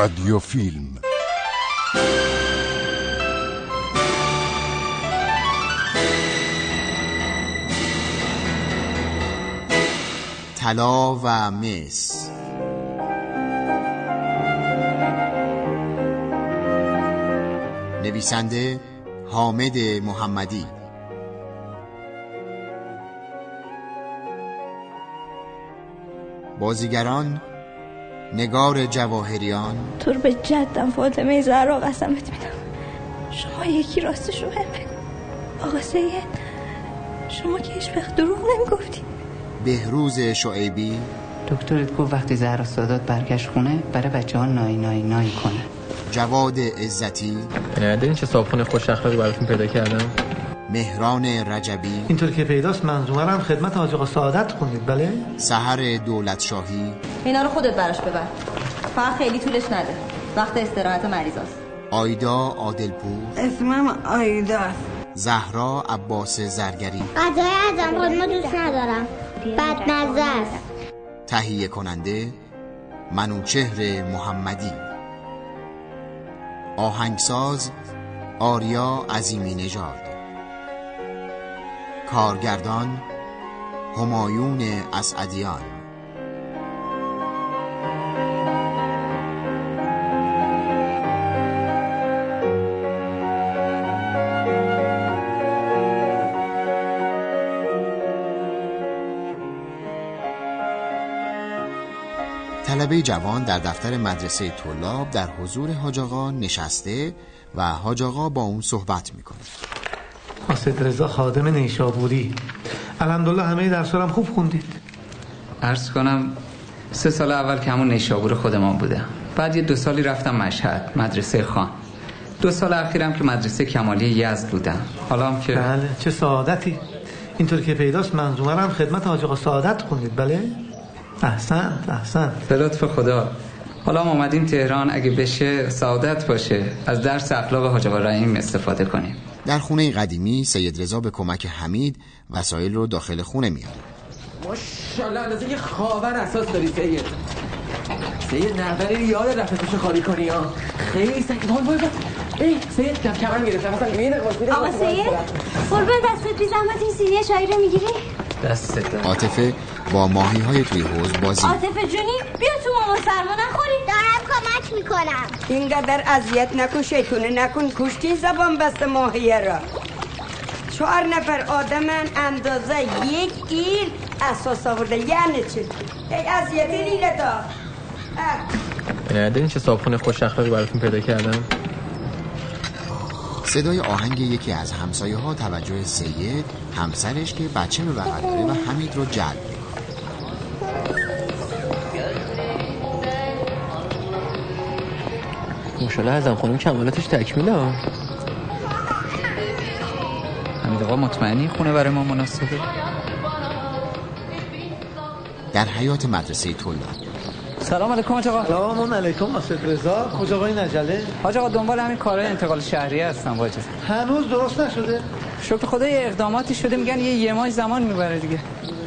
رادیو فیلم طلا و مس. نویسنده حامد محمدی. بازیگران نگار جواهریان. تو رو به جدم فاطمه زهرا قسمت میدم. شما یکی راستشو بهم بگو. آقا سید شما که هیچ وقت دروغ نمی‌گفتی. بهروز شعیبی. دکترت گفت وقتی زهرا سادات برگشت خونه برای بچه ها نای نای نای کنه. جواد عزتی. این چه صابخونه خوش اخلاقی براتون پیدا کردم؟ مهران رجبی. اینطور که پیداست منظومه رو هم خدمت حاج آقا سعادت کنید بله؟ سحر دولت شاهی اینا رو خودت براش ببر. فقط خیلی طولش نده. وقت استراحت مریضاست آیدا عادلپور. اسمم آیداست زهرا عباس زرگری. غذای ازم خودمو دوست ندارم. بد نظر است تهیه کننده منوچهر محمدی. آهنگساز آریا عظیمی نژاد. کارگردان همایون اسعدیان. طلبه جوان در دفتر مدرسه طلاب در حضور حاج نشسته و حاج با اون صحبت می‌کنه. حاسد رضا خادم نیشابوری. الحمدلله همه درسارم خوب خوندید. عرض کنم سه سال اول که همون نیشابور خودمان بودم بعد یه دو سالی رفتم مشهد مدرسه خان. دو سال اخیرم که مدرسه کمالی یزد بودم. حالا هم که بله چه سعادتی. اینطور که پیداست منظومه هم خدمت حاج آقا سعادت کنید بله؟ احسنت احسنت به لطف خدا. حالا ما اومدیم تهران. اگه بشه سعادت باشه. از درس اخلاق حاج آقا استفاده کنیم. در خونه قدیمی سید رضا به کمک حمید وسایل رو داخل خونه میاره. ماشاءالله اندازه یه خاور اساس داری سید. سید نظری یاد رفته توش خالی کنی ها؟ خیلی سنگ وای وای وای. ای سید کم کمر گرفتم مثلا میره آقا سید قربان دستت بی زحمت این سینی چای رو می‌گیری؟ دست دار عاطفه با ماهی های توی حوز بازی. عاطف جونی بیا تو ماما سرما نخوری. کمک می‌کنم. اینقدر اذیت نکن شیطونه نکن. کشتی زبان بست ماهیه را. چهار نفر آدمن اندازه یک ایل اساس آورده. یعنی چی؟ ای اذیتی اه. این چه صابخونه خوش اخلاقی براتون پیدا کردم؟ صدای آهنگ یکی از همسایه ها توجه سید همسرش که بچه به بغل داره و حمید رو جلب. ماشاءالله ازم خانم کمالاتش تکمیله ها حمید آقا مطمئنی خونه برای ما مناسبه؟ در حیات مدرسه طلاب. سلام علیکم حاج آقا. سلام علیکم حاسد رضا. کجا با این عجله حاج آقا دنبال همین کارهای انتقال شهری هستم اجازه هنوز درست نشده؟ شکر خدا یه اقداماتی شده میگن یه یه ماه زمان می‌بره دیگه.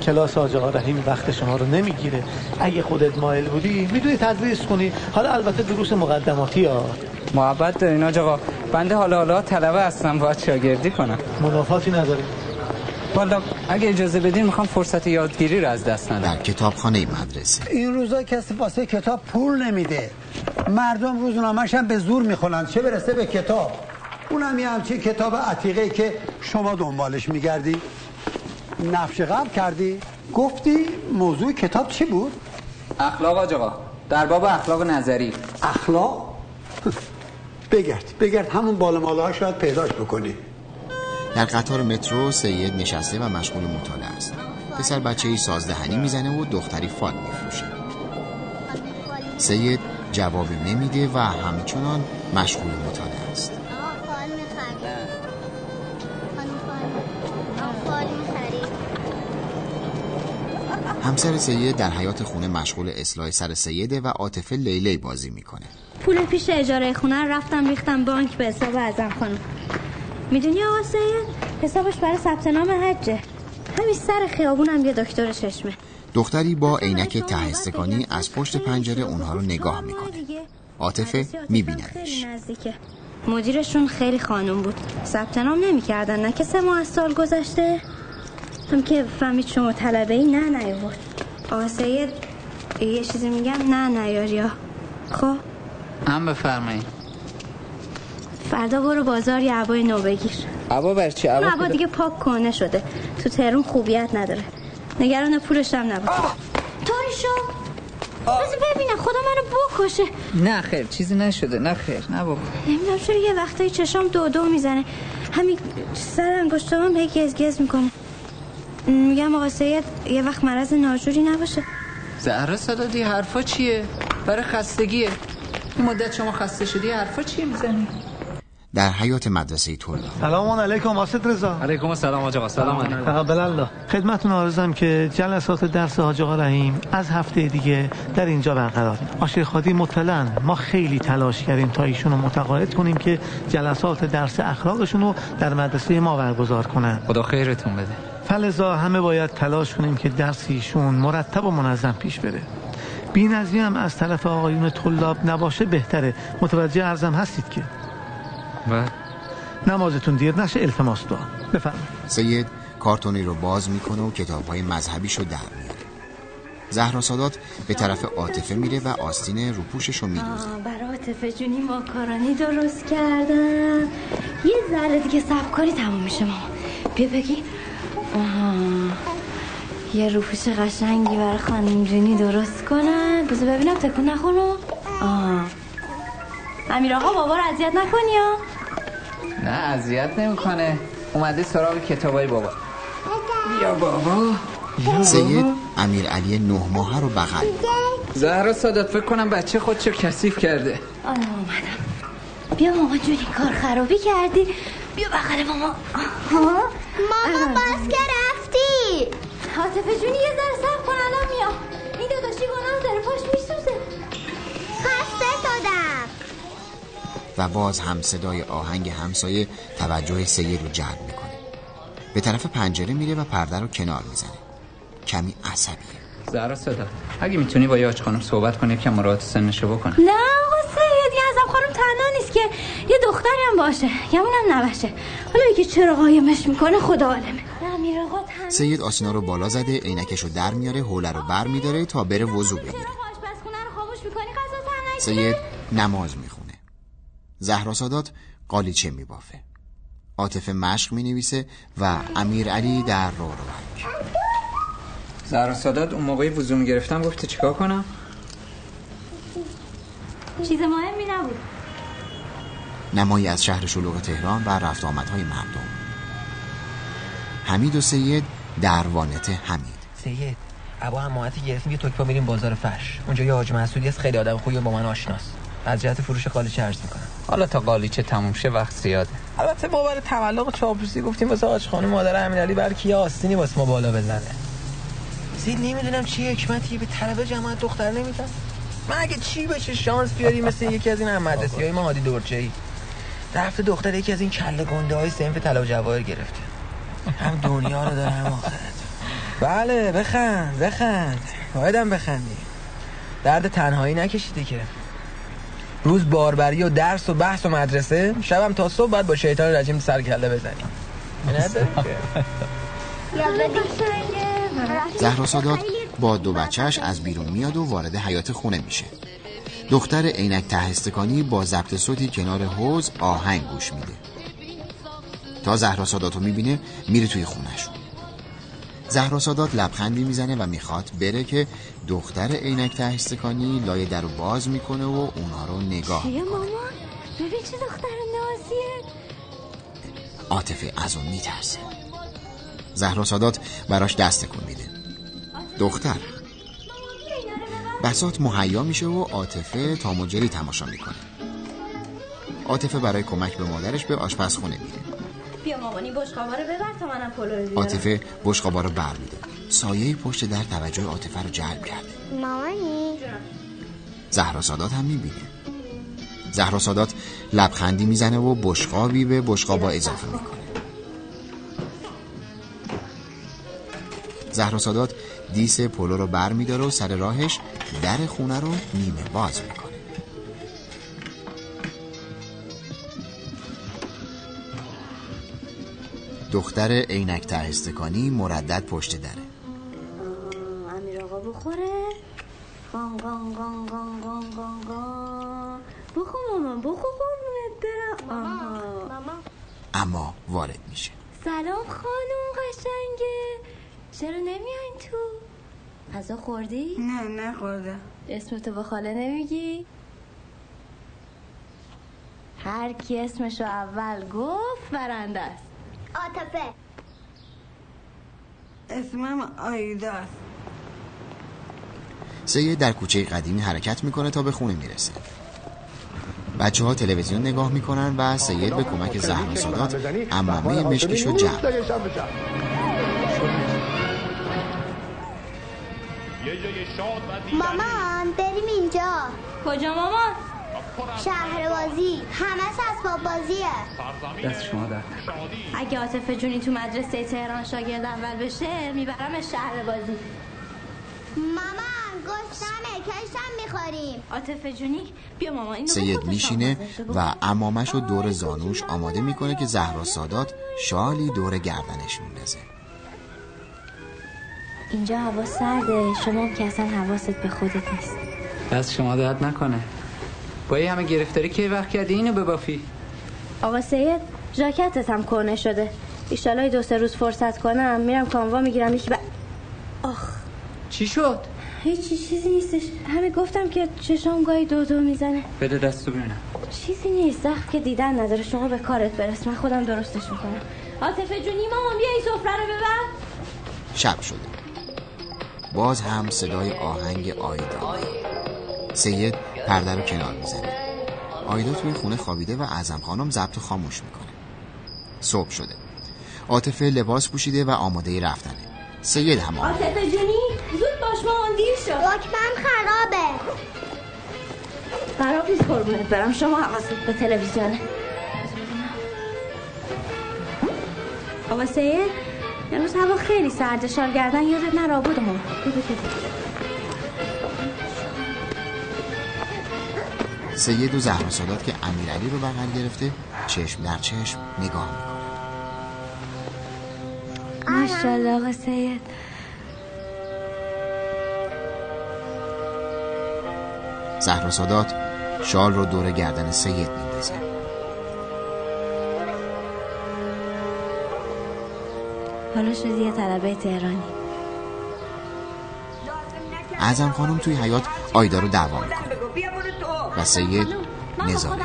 کلاس آقا رحیم وقت شما رو نمی‌گیره. اگه خودت مایل بودی می‌دونی تدریس کنی. حالا البته دروس مقدماتی ها. محبت دارین حاج آقا. بنده حالا حالا طلبه هستم باید شاگردی کنم. منافاتی نداره والا اگه اجازه بدین می‌خوام فرصت یادگیری رو از دست ندم. در کتابخانه مدرسه. این روزا کسی واسه کتاب پول نمیده. مردم روزنامه‌ش هم به زور می‌خونن چه برسه به کتاب؟ اونم یه همچین کتاب عتیقه که شما دنبالش میگردی. نفش قبل کردی؟ گفتی موضوع کتاب چی بود؟ اخلاق حاج آقا. در باب اخلاق نظری. اخلاق؟ بگرد. بگرد همون بالا مالا شاید پیداش بکنی. در قطار مترو سید نشسته و مشغول مطالعه است. پسر بچه ای سازدهنی می‌زنه و دختری فال میفروشه. سید جوابی نمیده و همچنان مشغول مطالعه است. همسر سید در حیات خونه مشغول اصلاح سر سیده و عاطفه لیلی بازی می‌کنه. پول پیش اجاره خونه رفتم ریختم بانک به حساب ازم خانم. می‌دونی آقا سید؟ حسابش برای ثبت نام حجه. همین سر خیابونم یه دکتر چشمه. دختری با عینک ته استکانی از پشت پنجره اونها رو نگاه می‌کنه. عاطفه میبیندش مدیرشون خیلی خانم بود. ثبت نام نمی‌کردن. نه که سه ماه از سال گذشته؟ هم که فهمید شما طلبه ای نه نیاورد. آقا سید یه چیزی میگم؟ نه نیاریا خب؟ هم بفرمایید. فردا برو بازار یه عبای نو بگیر. عبا بر چی؟ عبا عبا دیگه پاک کنه شده. تو تهرون خوبیت نداره. نگران پولش هم نبود طوری شو بذار ببینم خدا منو بکشه. نه خیر چیزی نشده. نه خیر نه بابا نمی‌دونم چرا یه وقتایی چشام دو دو می‌زنه. همین سر انگشتام هی گز گز می‌کنه. میگم آقا سید یه وقت مرض ناجوری نباشه. زهرا صدادی حرفا چیه؟ برای خستگیه. این مدت شما خسته شدی حرفا چیه می‌زنی؟ در حیات مدرسه طلاب سلام علیکم واسط رضا. علیکم السلام آقا سلام علیکم. تقبل الله خدمتتون عرضم که جلسات درس حاج آقا رحیم از هفته دیگه در اینجا برقرار. آشیر خادی مطلعا ما خیلی تلاش کردیم تا ایشون رو متقاعد کنیم که جلسات درس اخلاقشون رو در مدرسه ما برگزار کنن. خدا خیرتون بده. فلزا همه باید تلاش کنیم که درس ایشون مرتب و منظم پیش بره. بی هم از طرف آقایون طلاب نباشه بهتره. متوجه ارزم هستید که؟ و؟ نمازتون دیر نشه التماس دعا. بفرمایید. سید کارتونی رو باز می‌کنه و کتاب های مذهبیش رو در میاره. زهرا سادات به طرف عاطفه میره و آستین روپوشش رو میدوزه آه، برای عاطفه جونی ماکارونی درست کردم یه ذره دیگه سبکاری تموم میشه ماما. بیا بگی. آه، یه روپوش قشنگی برای خانم جونی درست کنن. بذار ببینم تکون نخورم آه امیر آقا بابا رو اذیت نکنی ها. نه اذیت نمی‌کنه. اومده سراغ کتابای بابا. بیا بابا. سید امیر علی نه ماهه رو بغل. زهرا سادات فکر کنم بچه خودشو کثیف کرده. آه اومدم. بیا ماما جونی کار خرابی کردی. بیا بغل ماما. ماما باز که رفتی. عاطفه جونی یه ذره صبر کن الان میام. این داداشی گناه داره پاش میسوزه. خسته شدم. و باز هم صدای آهنگ همسایه توجه سید رو جلب می‌کنه. به طرف پنجره میره و پرده رو کنار می‌زنه. کمی عصبیه زهرا سادات اگه می‌تونی با یاج خانم صحبت کنی که مراعات سنشو بکنه نه آقا ازم خانم تنها نیست که یه دختری هم باشه گمونم نباشه. حالا که چرا قایمش می‌کنه خدا عالمه. سید آسینا رو بالا زده عینکش رو در میاره حوله رو بر میداره تا بره وضو بگیره سید نماز می‌خونه. زهرا سادات قالیچه میبافه؟ عاطفه مشق می‌نویسه و امیر علی در رو رو زهرا سادات اون موقعی وضو می‌گرفتم گفته چیکار کنم؟ چیز مهمی نبود. نمایی از شهر شلوغ تهران و رفت آمدهای مردم. حمید و سید در وانت حمید. سید ابا هماهتی گرفتیم یه تکپا میریم بازار فرش. اونجا یه حاج مسعودی هست خیلی آدم خوبیه با من آشناست. از جهت فروش قالیچه عرض می‌کنم. حالا تا قالیچه تموم شه وقت زیاده. البته ما برای تملق چاپلوسی گفتیم واسه حاج خانم مادر امیرعلی برکی یه آستینی واسه ما بالا بزنه. سید نمی‌دونم چی حکمتی به طلبه جماعت دختر نمیدن من اگه چی بشه شانس بیاری مثل یکی از این مدرسی های ما هادی دورچه ای رفته دختر یکی از این کله گنده های سنف طلا و جواهر گرفته. هم دنیا رو داره هم آخرت. بله بخند بخند. بایدم بخندی. درد تنهایی نکشیدی که. روز باربری و درس و بحث و مدرسه شبم تا صبح باید با شیطان رجیم سر کله بزنی. نداری که؟ زهرا سادات با دو بچهش از بیرون میاد و وارد حیات خونه میشه. دختر عینک ته استکانی با ضبط صوتی کنار حوز آهنگ گوش میده. تا زهرا سادات رو می‌بینه میره توی خونهشون. زهرا سادات لبخندی می‌زنه و می‌خواد بره که دختر عینک ته استکانی لای در رو باز می‌کنه و اونها رو نگاه چیه ببین چه دختر نازیه. عاطفه از اون میترسه. زهرا سادات براش دست کن میده. دختر. بسات مهیا میشه و عاطفه تا مجری تماشا می‌کنه. عاطفه برای کمک به مادرش به آشپزخونه میره. بیا مامانی بشقابا رو ببر تا منم پلو رو بیارم. عاطفه بشقابا رو بر میده. سایه پشت در توجه عاطفه رو جلب کرده مامانی. زهرا سادات هم می‌بینه. زهرا سادات لبخندی می‌زنه و بشقابی به بشقابا اضافه می‌کنه. زهرا سادات دیس پولو رو بر میداره و سر راهش در خونه رو نیمه باز می‌کنه. دختر عینک ته مردد پشت دره. امیر آقا بخوره. گان گان گان گان گان گان بخو مامان بخو قربونت برم. اما وارد میشه. سلام خانم قشنگه. چرا نمیاین تو؟ غذا خوردی؟ نه نخوردم اسمتو به خاله نمیگی؟ هر کی اسمشو اول گفت برنده است. عاطفه. اسمم آیداست سید در کوچه قدیمی حرکت می‌کنه تا به خونه می‌رسه. بچه ها تلویزیون نگاه می‌کنن و سید به کمک زهر سادات امامه مشکیشو جمع. مامان بریم اینجا. کجا مامان؟ شهر بازی همه اسباب بازیه دست شما در اگه عاطف جونی تو مدرسه تهران شاگرد اول بشه می‌برم شهر بازی مامان گشتمه کشتم می‌خوریم. عاطف جونی بیا مامان اینو سید میشینه. و امامش رو دور زانوش آماده می‌کنه که زهرا سادات شالی دور گردنش میندازه. اینجا هوا سرده. شما که اصلا حواست به خودت نیست. دست شما درد نکنه. با این همه گرفتاری که وقت کردی؟ اینو ببافی. آقا سید ژاکتت هم کنه شده. ایشالا دو سه روز فرصت کنم. میرم کاموا می‌گیرم. یکی ب... آخ. چی شد؟ هیچی چیزی نیستش. همه گفتم که چشام گاهی دو دو می‌زنه. بده دستو ببینم. چیزی نیست. زخم که دیدن نداره. شما به کارت برس. من خودم درستش می‌کنم. عاطفه جونی مامان بیا این سفره رو ببر. شب شده. باز هم صدای آهنگ آیدا. سید پرده رو کنار می‌زنه. آیدا توی خونه خوابیده و اعظم خانم ضبط خاموش می‌کنه. صبح شده. عاطفه لباس پوشیده و آماده رفتنه. سید هم آماده عاطفه جونی زود باش مامان دیر شد دکمم خرابه. خراب نیست قربونت برم شما حواست به تلویزیونه آقا سید. امروز هوا خیلی سرده شال گردن یادت نرا بود ما سید و زهرا سادات که امیرعلی رو بغل گرفته چشم در چشم نگاه می‌کنه. ماشاءالله آقا سید. زهرا سادات شال رو دور گردن سید میندازه. حالا شدی یه طلبه تهرانی. اعظم خانم توی حیات آیدا رو دعوا می‌کنه. و سید نظاره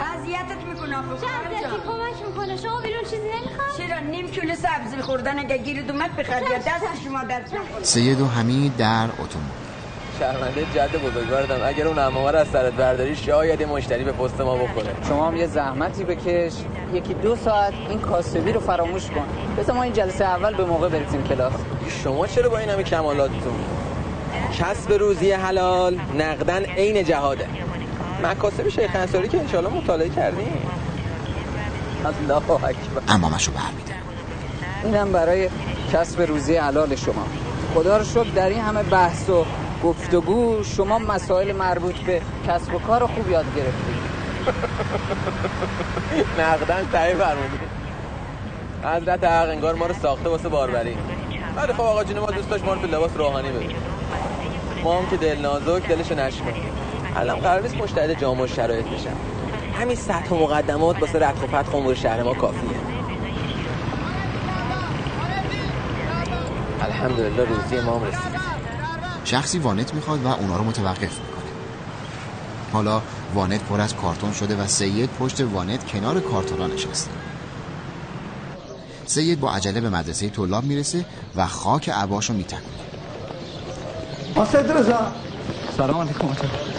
اذیتت جان. کمک می‌کنه شما بیرون چیزی نمی‌خواد چرا نیم کیلو سبزی خوردن اگه گیرید اومد بخرید؟ یا دست شما در سید و حمید در اتومبیل. شرمنده جد بزرگواردم اگر اون امامه رو از سرت برداری شاید مشتری به پست ما بخوره شما هم یه زحمتی بکش. یکی دو ساعت این کاسبی رو فراموش کن. بذار ما این جلسه اول به موقع برسیم کلاس. شما چرا با این همه کمالاتتون؟ کسب روزی حلال نقدن عین جهاده. مکاسب شیخ انصاری که انشالله مطالعه کردیم. الله اکبر. امامش رو برمیده اینم برای کسب روزی حلال شما. خدا رو شکر در این همه بحث و گفتگو شما مسائل مربوط به کسب و کار رو خوب یاد گرفتید. نقدن تهی فرمودید حضرت حق انگار ما رو ساخته واسه باربری ولی خب آقا جون ما دوست داشت ما رو لباس روحانی ببینیم. ما هم که دل نازک دلشو نشکن الان قرار نیست مشتهد جامع شرایط بشن. همین سطح و مقدمات واسه رتق و فتق امور شهر ما کافیه. الحمدلله روزی ما هم رسید. شخصی وانت می‌خواد و اونا رو متوقف می‌کنه. حالا وانت پر از کارتون شده و سید پشت وانت کنار کارتونا نشسته. سید با عجله به مدرسه طلاب می‌رسه و خاک عباشو میتکنه آسد رضا. سلام علیکم.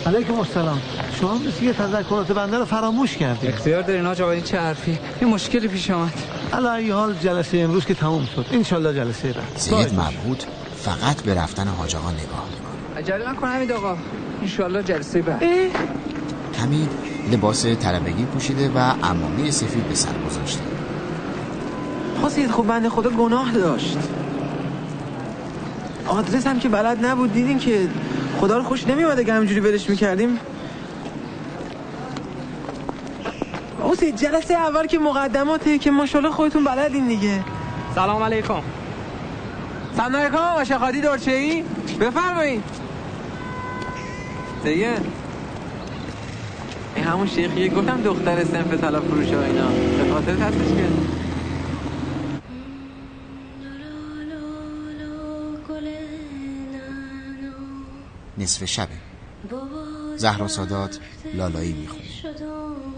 علیکم السلام. شما مثل یه تذکرات بنده رو فراموش کردید اختیار دارین آج آقا این چه حرفی؟ یه مشکلی پیش آمد. علی حال جلسه امروز که تموم شد. انشالله جلسه بعد. سید مبهوت فقط به رفتن حاج آقا نگاه. می‌کنه عجله نکن حمید آقا. انشالله جلسه بعد. حمید لباس طلبگی پوشیده و امامه سفید به سر گذاشته. سید خب بنده خدا گناه داشت. آدرس هم که بلد نبود. دیدین که خدا رو خوش نمیومد اگه همینجوری ولش می‌کردیم. حسین جلسه اول که مقدماته که ماشاءالله خودتون بلدین دیگه. سلام علیکم. سلام علیکم آقا خادی دورچه ای بفرمایید. دیگه. این همون شیخیه گفتم دختر سنف طلا فروش اینا. به خاطر هستش که. نصف شبه. زهرا سادات لالایی می‌خونه.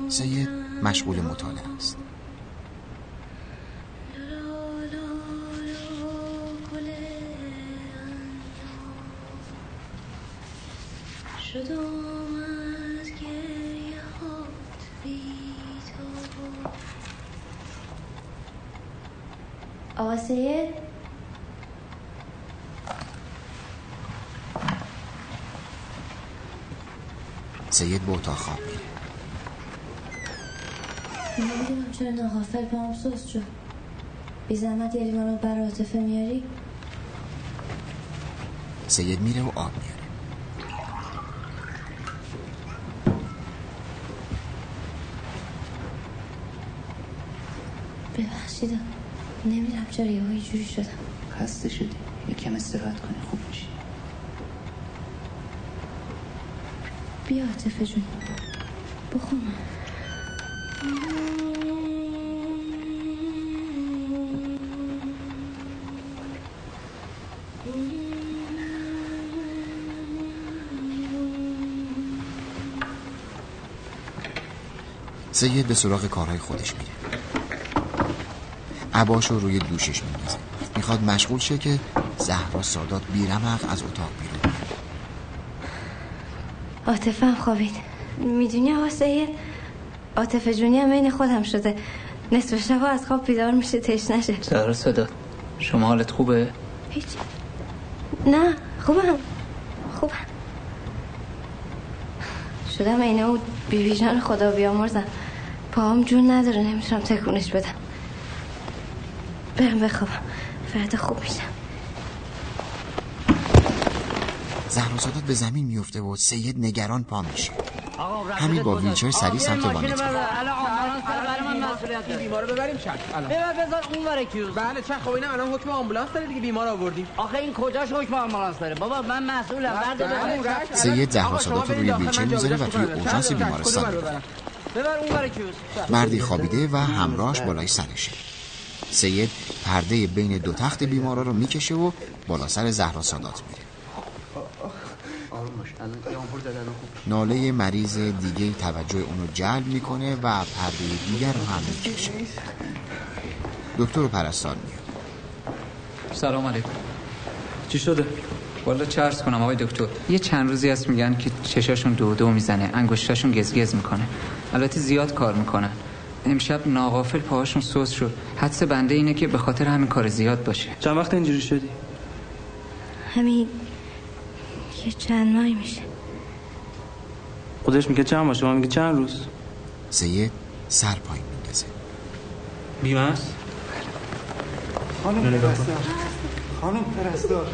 سید مشغول مطالعه است. آقا سید؟ سید به اتاق خواب میره. نمی‌دونم چرا ناغافل پام سست شد. بی زحمت یه لیوان بر عاطفه میاری؟ سید میره و آب میاره. ببخشید نمی‌دونم چرا یه جوری شدم. خسته شدی. یکم استراحت کنی. خوب میشی. بیا عاطفه جون. بخون. سید به سراغ کارهای خودش میره. عباش رو روی دوشش میندازه. می‌خواد مشغول شه که زهرا سادات بیرمق از اتاق بیرون هم خوابید. می‌دونی آقا سید؟ عاطفه جونی هم بین خودم شده. نصف شب از خواب بیدار میشه تش نشه. زهرا سادات شما حالت خوبه؟ هیچ. نه خوبم. خوبم. شدم اینه و بیبی جان خدا بیامرزم. پاهم جون نداره نمی‌تونم تکونش بدم. بخوابم فردا خوب میشم. زهرا سادات به زمین میفته و سید نگران پا میشه. همین با ویلچر سریع سمت وانت. میره بیمار رو ببریم چک. ببر بذار اون ور کیوز بله چک. خب اینا الان حکم آمبولانس داره دیگه. بیمار آوردیم. آخه این کجاش حکم آمبولانس داره؟ بابا من مسئولم. برد ببر سید زهرا سادات رو روی ویلچر می‌ذاره و توی اورژانس بیمارستان ببر اون ور کیوز. مردی خوابیده و همراهش بالای سرشه. سید پرده بین دو تخت بیمارا رو می‌کشه و بالا سر زهرا سادات میره ناله مریض دیگه توجه اونو جلب می‌کنه و پرده دیگر رو هم می‌کشه. دکتر و پرستار میاد. سلام علیکم. چی شده؟ والا عرض کنم آقای دکتر؟ یه چند روزی هست میگن که چشاشون دو دو می‌زنه انگشتاشون گزگز می‌کنه. البته زیاد کار می‌کنن. امشب ناغافل پاهاشون سوس شد. حدس بنده اینه که به خاطر همین کار زیاد باشه. چند وقت اینجوری شدی؟ همین یه چند ماهی میشه. خودش میگه چند باشه ما میگه چند روز؟ سید سر پایین میندازه. بیمه است؟ خانم پرستار. خانم پرستار.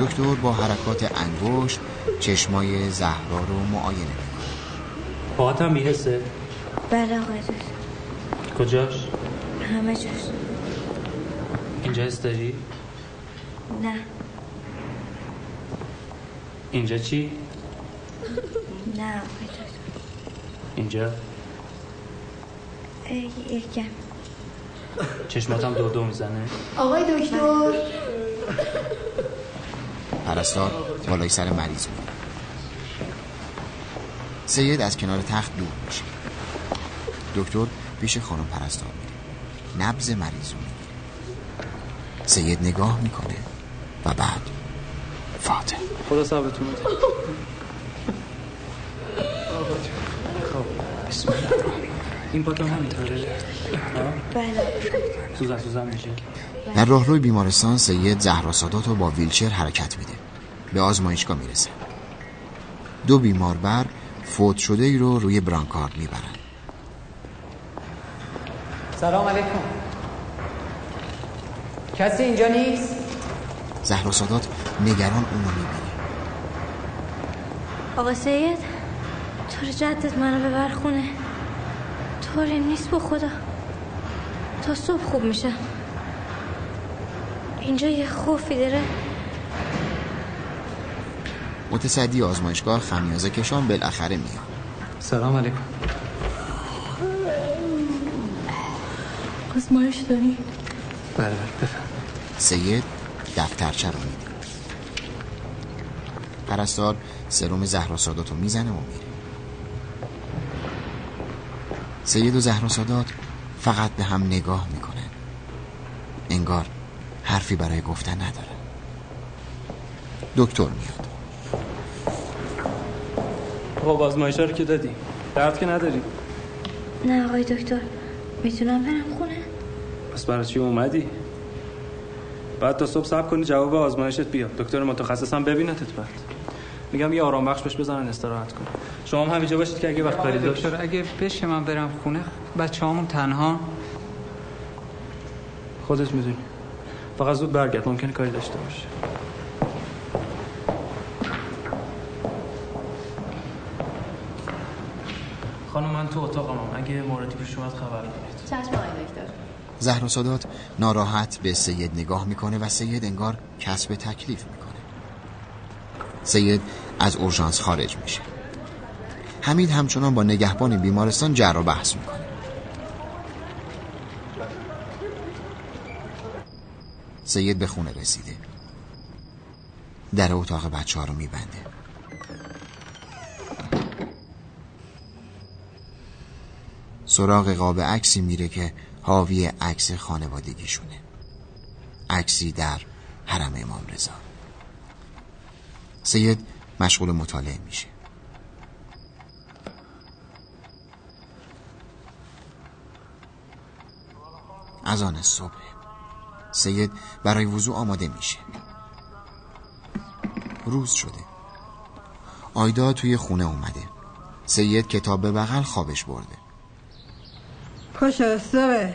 دکتر با حرکات انگشت چشمای زهرا رو معاینه می‌کنه. پاهات هم می‌رسه؟ بله آقای دکتر. کجاش؟ همه جوش اینجا هست داری؟ نه اینجا چی؟ نه آقای دکتر. اینجا؟ ای، یکم چشمات هم دو دو می‌زنه آقای دکتر پرستار بالای سر مریض میره سید از کنار تخت دور میشه دکتر پیش خانم پرستار میره. نبز مریض رو می‌گیره. سید نگاه می‌کنه و بعد فاتح خدا صبرتون بده بسم الله. این پاتم همینطوره. بله. سوزن سوزن میشه. در راهروی بیمارستان سید زهرا سادات رو با ویلچر حرکت میده. به آزمایشگاه می‌رسه. دو بیمار بر فوت شده ای رو روی برانکارد می‌برن. سلام علیکم. کسی اینجا نیست؟ زهرا سادات نگران اون رو می‌بینه. آقا سید تو رو جدت منو ببر خونه طوریم نیست با خدا. تا صبح خوب میشم اینجا یه خوفی داره. متصدی آزمایشگاه خمیازه کشان بالاخره میاد. سلام علیکم. آزمایش داری؟ بله بله بفهم سید دفترچه رو میده پرستار سروم زهرا سادات رو می‌زنه و میره. سید و زهرا سادات فقط به هم نگاه می‌کنن. انگار حرفی برای گفتن نداره. دکتر میاد. خب آزمایش رو که دادی. درد که نداری. نه آقای دکتر می‌تونم برم خونه؟ پس برای چی اومدی؟ بعد تا صبح صبر کنی جواب آزمایشت بیاد. دکتر متخصصم ببینتت بعد. میگم یه آرام بخش بهش بزنن استراحت کن. شما هم همینجا باشید که اگه وقت کاری داشت دکتر اگه بشه من برم خونه بچه همون تنها. خودت می‌دونی. فقط زود برگرد ممکنه کاری داشته باشه خانم من تو اتاقم اگه موردی پیش اومد خبر کنید چشم آقای دکتر. زهرا سادات ناراحت به سید نگاه می‌کنه و سید انگار کسب تکلیف می‌کنه. سید از اورژانس خارج میشه. حمید همچنان با نگهبان بیمارستان جر و بحث می‌کنه. سید به خونه رسیده. در اتاق بچه ها رو میبنده. سراغ قاب عکسی میره که حاوی عکس خانوادگیشونه. عکسی در حرم امام رضا. سید مشغول مطالعه میشه. از آن صبح سید برای وضوع آماده میشه. روز شده. آیدا توی خونه اومده. سید کتاب به بغل خوابش برده. پاشو صبح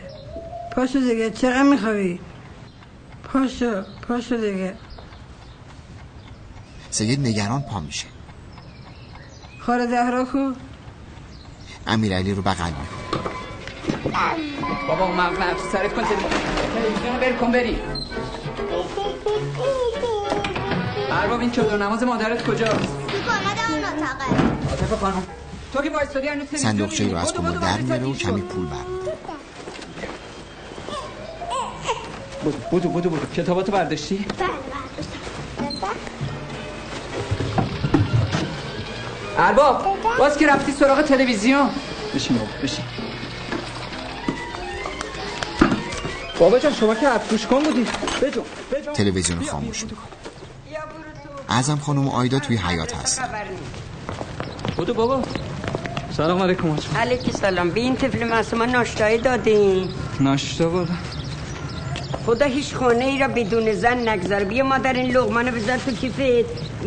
پاشو دیگه چقدر میخوابی؟ پاشو پاشو دیگه. سید نگران پا میشه. خار زهرا کو؟ امیرعلی رو بغل می‌کنه. بابا من سرت کن تلویزیون بر کن بری ارباب این چادر نماز مادرت کجاست؟ اون اتاقه. عاطفه خانم. تو که وایسادی هنوز صندوقچه رو از کمد در بدو میاره و. کمی پول بر. بدو بدو بدو بدو کتاباتو برداشتی؟ ارباب باز که رفتی سراغ تلویزیون. بشین بابا بشین. بابا جان شما که افروش کن بودی. بجو بجو. تلویزیون رو خاموش می‌کنه اعظم خانم و آیدا توی حیات هستن بودو بابا. سلام علیکم آجا علیکی سلام. به این طفل معصوم ناشتایی دادین. ناشتا بردم خدا هیچ خانه ای را بدون زن نگذاره. بیا مادر این لغمانو بذار تو کیفت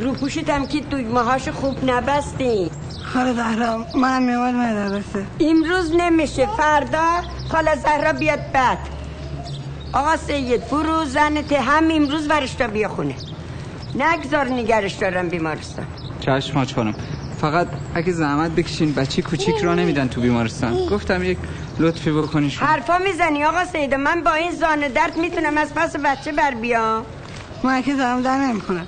رو پوشت هم که دوگمهاش خوب نبستی. خال زهرا من میومد مدرسه امروز نمیشه فردا خاله زهرا بیاد بعد. آقا سید برو زنت هم امروز برش تا بیا خونه. نگذار نگرش دارم بیمارستان. چشم خانم. فقط اگه زحمت بکشین بچه کوچیک را نمیدن تو بیمارستان. گفتم یک لطفی بکنین شما. حرفا می‌زنی آقا سید من با این زانه درد می‌تونم از پس بچه بر بیام. من که دارم در نمی‌کنم.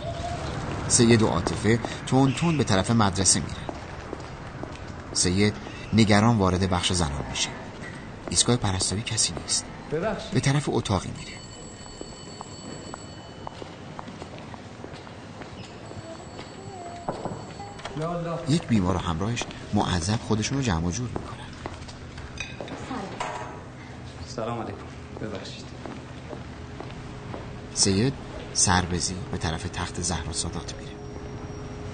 سید و عاطفه تون تون به طرف مدرسه میره سید نگران وارد بخش زنان میشه. ایستگاه پرستاری کسی نیست. ببخشید. به طرف اتاقی میره. یک بیمار و همراهش معذب خودشون رو جمع و جور می‌کنن. سلام علیکم. ببخشید. سید سربزی به طرف تخت زهرا سادات میره.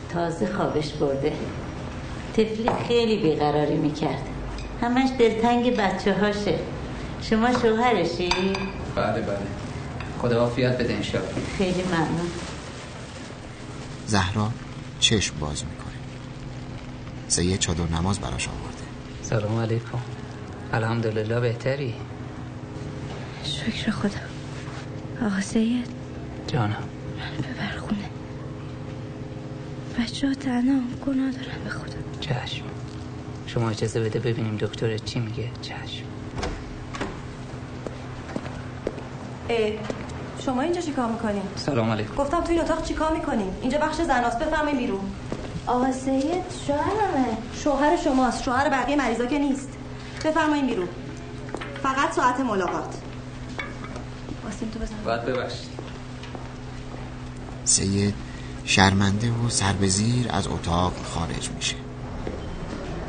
تازه خوابش برده. طفلی خیلی بیقراری می‌کرد. همش دلتنگ بچه هاشه شما شوهرشی؟ بله بله. خدا عافیت بده انشاءالله. خیلی ممنون. زهرا چشم باز می‌کنه. سید چادر نماز براش آورده. سلام علیکم. الحمدلله بهتری. شکر خدا آقا سید. جانم. ببر خونه. بچه ها تنها گناه دارن به خدا چشم. شما اجازه بده ببینیم دکتر چی میگه. چشم. اه، شما اینجا چیکار می‌کنین؟ سلام علیکم. گفتم تو این اتاق چیکار می‌کنین؟ اینجا بخش زناست بفرمایین بیرون. آقا سید شوهرمه. شوهر شماست. شوهر بقیه مریضا که نیست. بفرمایین بیرون. فقط ساعت ملاقات. تو بزن. باید ببخشید سید شرمنده و سر به زیر از اتاق خارج میشه.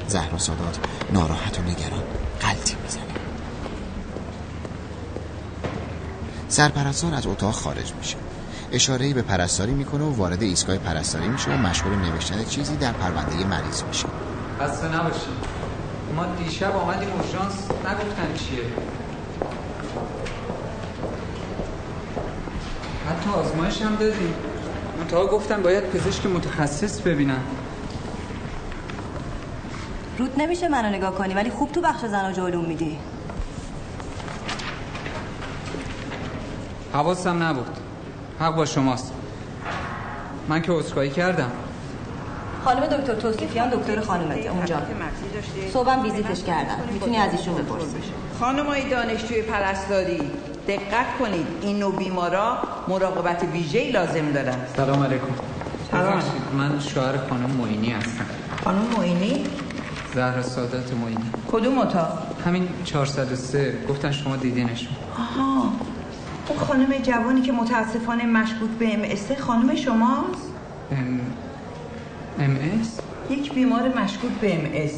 زهرا سادات ناراحت و نگران قلطی می‌زنه. سرپرستار از اتاق خارج میشه. اشارهی به پرستاری می‌کنه و وارد ایستگاه پرستاری میشه و مشغول نوشتن چیزی در پرونده مریض میشه. خسته نباشید. ما دیشب آمدیم اورژانس نگفتن چیه. حتی آزمایش هم دادیم منتها گفتن باید پزشک متخصص ببینن رود نمیشه منو نگاه کنی ولی خوب تو بخش زن و علوم میدی حواسم نبود. حق با شماست. من که عذرخواهی کردم. خانم دکتر توصیفیان دکتر خانومته اونجا. صبحم ویزیتش کردم. می‌تونی از ایشون بپرسی. خانمای دانشجوی پرستاری دقت کنید. این نوع بیمارا مراقبت ویژه‌ای لازم دارن. سلام علیکم. سلام. من شوهر خانم معینی هستم. خانم معینی؟ زهر سادات معینی. کدوم اتاق؟ همین 403 گفتن شما دیدینشون آها. اون خانم جوانی که متاسفانه مشکوک به ام خانم شماست؟ ام ام اس؟ یک بیمار مشکوک به ام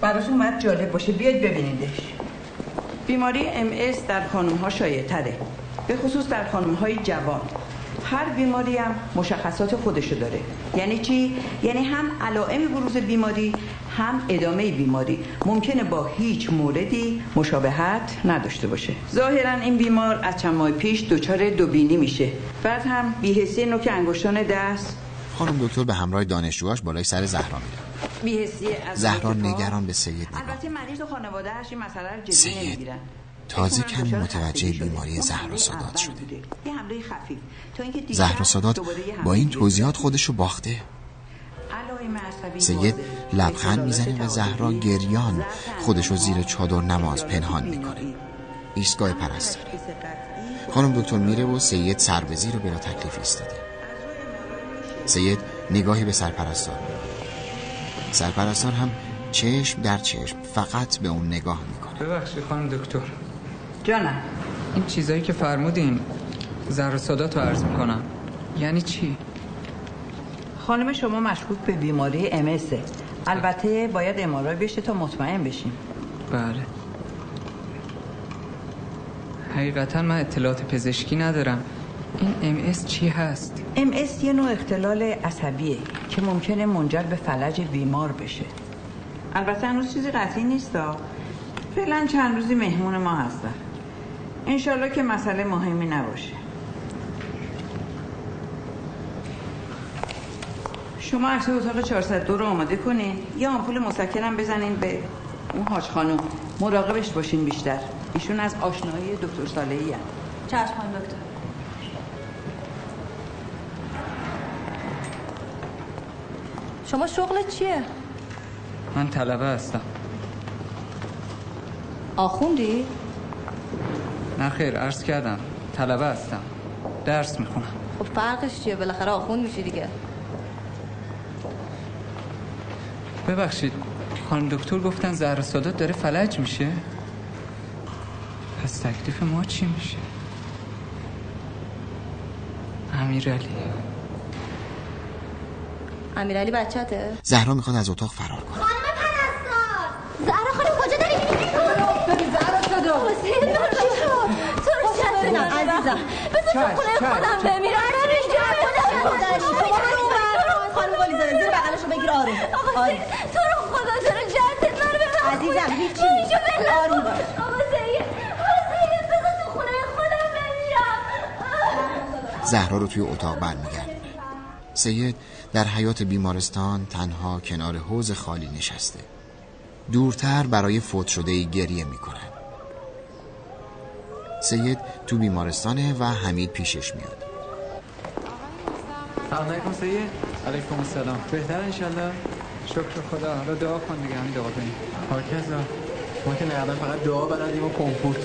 براتون باید جالب باشه. بیاید ببینیدش. بیماری ام در خانم ها شایع تره به خصوص در خانم های جوان. هر بیماری هم مشخصات خودشو داره. یعنی چی؟ یعنی هم علائم بروز بیماری هم ادامه بیماری. ممکنه با هیچ موردی مشابهت نداشته باشه. ظاهرا این بیمار از چند ماه پیش دچار دوبینی میشه. بعد هم بیهسی نوک انگشتان دست. خانم دکتر به همراه دانشجوهاش بالای سر زهرا از زهرا. نگران به سید نگاه. البته مریض و خانواده‌اش این مسئله رو جدی نمی‌گیرن. تازه کمی متوجه. بیماری زهرا حمله سادات اول شده بوده. یه حمله خفیف. تا اینکه دیشب زهرا سادات دوباره یه حمله با این. توضیحات خودشو باخته. سید. لبخند می‌زنه و زهرا گریان خودشو زیر چادر نماز پنهان می‌کنه. ایستگاه پرستاری خانم دکتر میره و سید سر به زیر و بلا تکلیف ایستاده. سید نگاهی به سرپرستار سرپرستار هم چشم در چشم فقط به اون نگاه می‌کنه. ببخشید خانم دکتر. جانم. این چیزایی که فرمودین زهر سادات رو عرض می‌کنم. یعنی چی؟ خانم شما مشکوک به بیماری ام البته باید امارای بشه تا مطمئن بشیم. بله. حقیقتا من اطلاعات پزشکی ندارم. این ام چی هست؟ ام یه نوع اختلال عصبیه که ممکنه منجر به فلج بیمار بشه. البته هنوز چیزی قطعی نیست فعلا چند روزی مهمون ما هستن. انشالله که مسئله مهمی نباشه. شما عکس اتاق 402 رو آماده کنین. یه آمپول مسکنم بزنین به اون حاج خانم. مراقبش باشین بیشتر. ایشون از آشنایی دکتر صالحی هست. چشم خانم دکتر. شما شغل چیه؟ من طلبه هستم. آخوندی؟ نه خیر عرض کردم. طلبه هستم. درس می‌خونم. خب فرقش چیه؟ بالاخره آخوند میشی دیگه. ببخشید. خانم دکتر گفتن زهر سادات داره فلج میشه. پس تکلیف ما چی میشه؟ امیرعلی امیرعلی بچته؟ زهرا می‌خواد از اتاق فرار کنه. بذار تو خونه خودم بمیرم خودش شما برو اونور خانم والی زده زیر بغلشو بگیر. آروم. آروم. تو رو خدا تو رو جدت من ببر عزیزم هیچی نیست. آروم باش. آقا زهرا رو توی اتاق برمیگردونه سید در حیات بیمارستان تنها کنار حوز خالی نشسته. دورتر برای فوت شده ای گریه می‌کنه سید تو بیمارستانه و حمید پیشش میاد. سلام علیکم سید. علیکم السلام. بهتر انشالله. شکر خدا. حالا دعا کن دیگه همین دعا کنیم. پاکزا ما که نقدم فقط دعا بلدیم و کمپوت.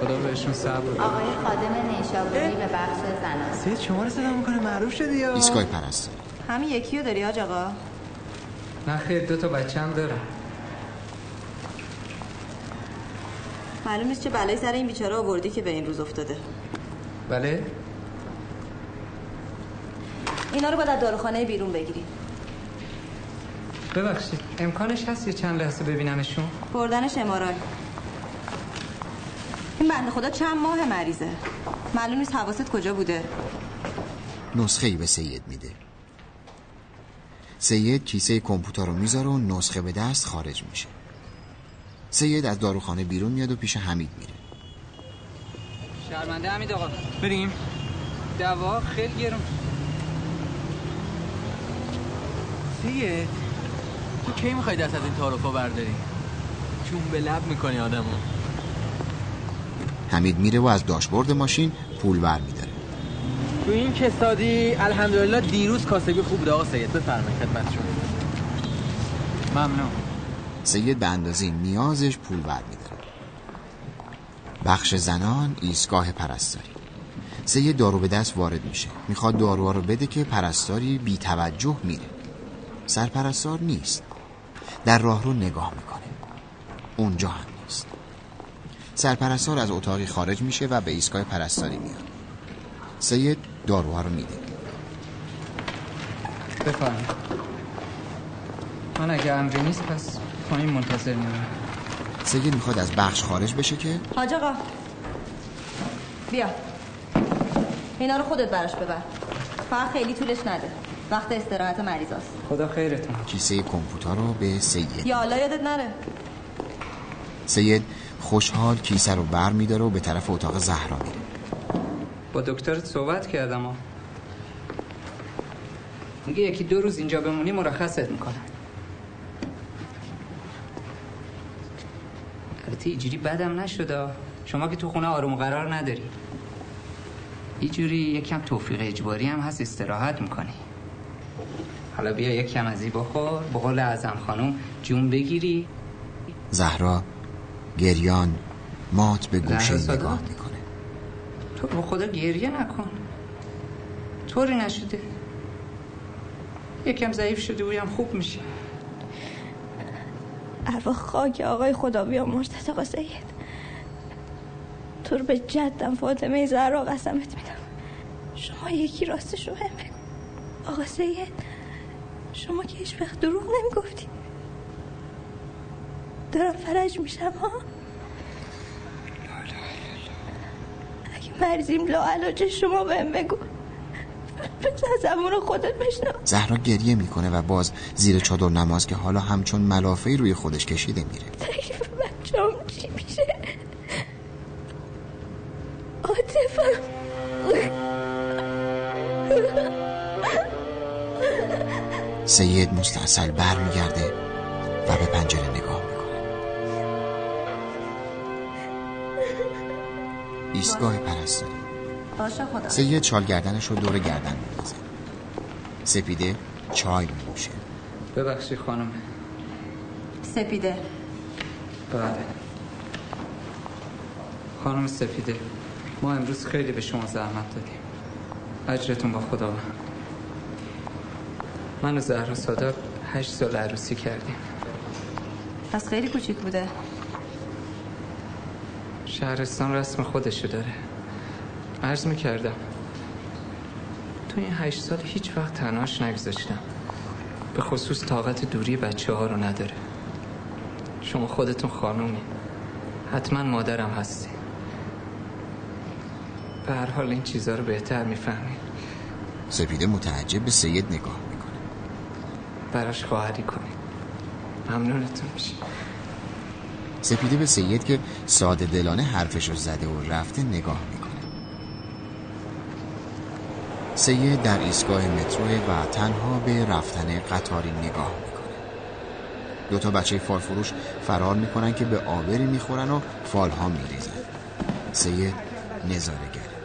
خدا بهشون صبر بده آقای خادم نیشابوری به بخش زنان. سید شما رو صدا می‌کنه؟ معروف شدی یا؟ ایستگاه پرستاری همین یکی رو داری حاج آقا؟ نه خیر دو تا بچه هم دارم. معلوم نیست چه بلایی سر این بیچاره آوردی که به این روز افتاده. بله؟ اینا رو باید از داروخانه بیرون بگیری. ببخشید امکانش هست یه چند لحظه ببینمشون؟ بردنش امارای این بنده خدا چند ماه مریضه. معلوم نیست حواست کجا بوده. نسخه ای به سید میده. سید کیسه کمپیوتر رو می‌ذاره و نسخه به دست خارج میشه. سید از داروخانه بیرون میاد و پیش حمید میره. شرمنده حمید آقا. بریم. دوا خیلی گرون. سید تو کی می‌خوای دست از این تعارفا برداری؟ چون به لب می‌کنی آدمو. حمید میره و از داشبورد ماشین پول ور میداره تو این کسادی الحمدلله دیروز کاسبی خوب بوده آقا سید. بفرمایید خدمتشون ممنون. سید به اندازه نیازش پول ور میداره بخش زنان ایستگاه پرستاری. سید دارو به دست وارد میشه. می‌خواد داروها رو بده که پرستاری بی توجه میره. سرپرستار نیست. در راه رو نگاه می‌کنه. اونجا هم نیست. سرپرستار از اتاقی خارج میشه و به ایستگاه پرستاری میاد. سید داروها رو میده بفرمایید. من اگه امری نیست پس پایین منتظر میمونم. سید می‌خواد از بخش خارج بشه که؟ حاج آقا. بیا. اینا رو خودت براش ببر. فقط خیلی طولش نده. وقت استراحت مریضاست خدا خیرتون. کیسه کمپیوتر رو به سید. یا الله یادت نره. سید خوشحال کیسه رو بر میداره و به طرف اتاق زهرا میره. با دکترت صحبت کردم ها میگه یکی دو روز اینجا بمونی مرخصت می‌کنم. البته اینجوری بدم نشده. شما که تو خونه آروم و قرار نداری. یه جوری یکم توفیق اجباری هم هست استراحت می‌کنی. حالا بیا یک کم از این بخور به قول اعظم خانم جون بگیری. زهرا گریان مات به گوشه؟ نگاه می‌کنه. تو به خدا گریه نکن. طوری نشده. یکم ضعیف شده بویم خوب میشه. اروا خاک آقای خدا بیامرزت آقا سید. تو رو به جدم فاطمه زهرا قسمت میدم. شما یکی راستش رو هم بگو. آقا سید شما که هیچ وقت دروغ نمی‌گفتی. دارم فرج میشم ها؟ مرزیم لا علاجه شما بهم بگو. زبون خودت بشنو. زهرا گریه می‌کنه و باز زیر چادر نماز که حالا همچون ملافه روی خودش کشیده میره. تکلیف بچه‌ام چی میشه؟ عاطفم. سید مستاصل برمیگرده و به پنجره ایستگاه پرستاری. باشه خدا. سید چال گردنش رو دور گردن میندازه سپیده چای میموشه ببخشید خانم. سپیده. بله. خانم سفیده ما امروز خیلی به شما زحمت دادیم. اجرتون با خدا من و زهرا صادق هشت سال عروسی کردیم. پس خیلی کوچیک بوده. شهرستان رسم خودشو داره. عرض می‌کردم. تو این هشت سال هیچ وقت تنهاش نگذاشتم. به خصوص طاقت دوری بچه ها رو نداره. شما خودتون خانومی. حتما مادرم هستی. به هر حال این چیزها رو بهتر می‌فهمی. سپیده متعجب به سید نگاه می‌کنه. براش خواهری کنی. ممنونتون میشه سپیده به سید که ساده دلانه حرفش رو زده و رفته نگاه می‌کنه. سید در ایستگاه مترو و تنها به رفتن قطاری نگاه می‌کنه. دو تا بچه فال فروش فرار می‌کنن که به آبری می‌خورن و فالها میریزن. سید نظاره گره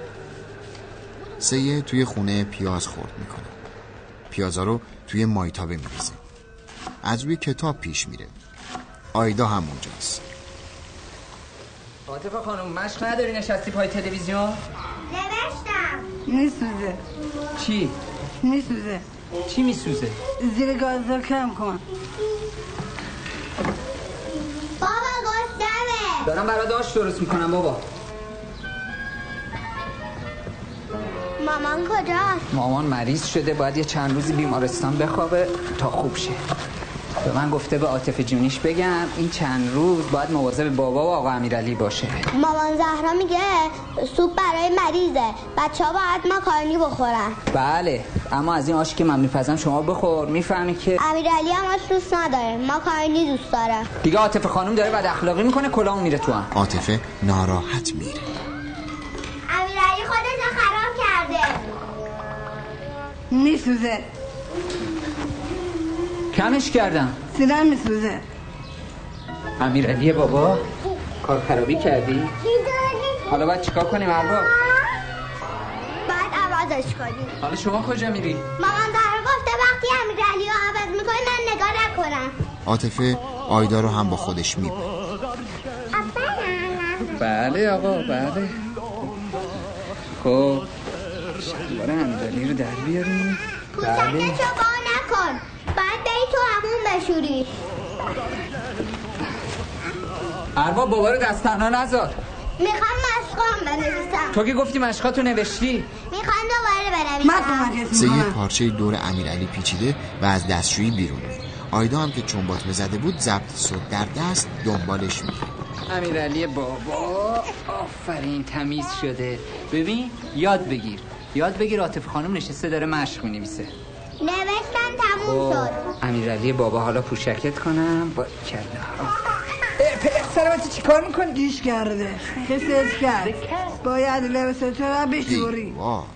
سید توی خونه پیاز خورد می‌کنه. پیازا رو توی مایتابه میریزه. از روی کتاب پیش میره. آیدا هم اونجاست عاطفه خانم مشق نداری نشستی پای تلویزیون؟ نوشتم. میسوزه. چی؟ میسوزه. چی میسوزه؟ زیر گازر کم کن. بابا گفتمه دارم برای داشت درست می‌کنم بابا. مامان کجاست؟ مامان مریض شده باید یه چند روزی بیمارستان بخوابه تا خوب شه. به من گفته به عاطف جونیش بگم این چند روز باید مواظب بابا و آقا امیرعلی باشه. مامان زهرا میگه سوپ برای مریضه. بچه ها باید ماکارونی بخورن. بله اما از این آشی که من میپزم شما بخور. می‌فهمی که امیرعلی هم آش دوست نداره. ماکارونی دوست داره. دیگه عاطف خانم داره بد اخلاقی می‌کنه کلامو میره تو هم. عاطفه ناراحت میره. امیرعلی خودش خراب کرده. میسوزه. کمش کردم. سینم میسوزه. امیرعلی بابا کار خرابی کردی؟ حالا باید چیکار کنیم ارباب؟ باید عوضش کنیم. حالا شما کجا میری؟ مامان زهرا گفته وقتی امیرعلی رو عوض می‌کنی من نگاه نکنم. عاطفه آیدا رو هم با خودش می‌بره بله آقا بله. خب شلوار امیرعلی رو در بیاریم. بله. پوشکشو با نکن. باید بری تو همون بشوری. ارباب بابا رو دست تنها نذار می‌خوام مشقام بنویسم. تو که گفتی مشقاتو نوشتی؟ می‌خوام دوباره بنویسم. سید پارچه دور امیرعلی پیچیده و از دستشویی بیرون. آیدا هم که چنبات زده بود ضبط صد در دست دنبالش میره امیرعلی بابا آفرین تمیز شده. ببین یاد بگیر. یاد بگیر عاطف خانم نشسته داره مشق می‌نویسه. نوشتم تموم خب شد. امیرعلی بابا حالا پوشکت کنم. با کله سلامتی چی کار می‌کنی؟ گیش کرده. حسش کرد؟ باید لباس تو را بشوری. واه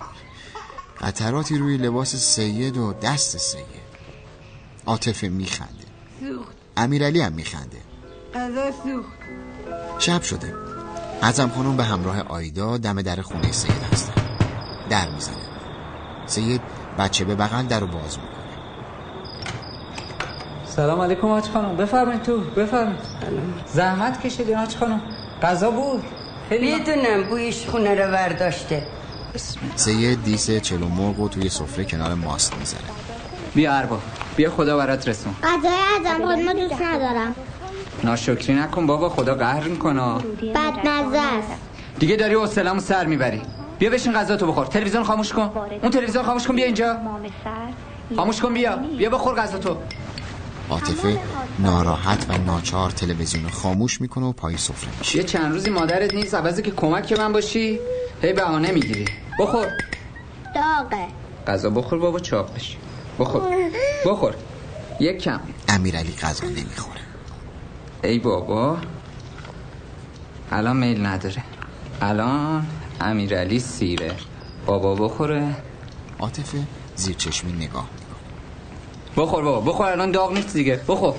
قطراتی روی لباس سید و دست سید. عاطفه میخنده. سوخت. امیرعلی هم میخنده. غذا سوخت. شب شده. ازم خانم به همراه آیدا دم در خونه سید هستن. در می‌زنه سید بچه به بغل در رو باز می‌کنه. سلام علیکم آج خانم. بفرمایید تو. بفرمایید. زحمت کشیدین آج خانم. غذا بود. خیلی می‌دونم بویش خونه رو برداشته. سید دیس چلو مرغ رو توی سفره کنار ماست می‌زنه بیا ارباب. بیا خدا برات رسون. غذای ازم خود ما دوست ندارم. ناشکری نکن بابا خدا قهر می‌کنه. بد مزه است. دیگه داری حوصله‌مو سر می‌بری. بیا بشین غذا تو بخور. تلویزیون خاموش کن. اون تلویزیون خاموش کن بیا اینجا. خاموش کن بیا. بیا بخور غذا تو عاطفه ناراحت و ناچار تلویزیون رو خاموش می‌کنه و پای سفره میشه. یه چند روزی مادرت نیست؟ عوضی که کمک من باشی. هی بهانه می‌گیری. بخور. داغه. غذا بخور بابا چاق بشی. بخور. بخور. یک کم. امیرعلی غذا نمی‌خوره. ای بابا. الان میل نداره. الان امیرعلی سیره. بابا بخوره. عاطفه زیر چشمی نگاه بخور بابا بخور الان داغ نیست دیگه. بخور.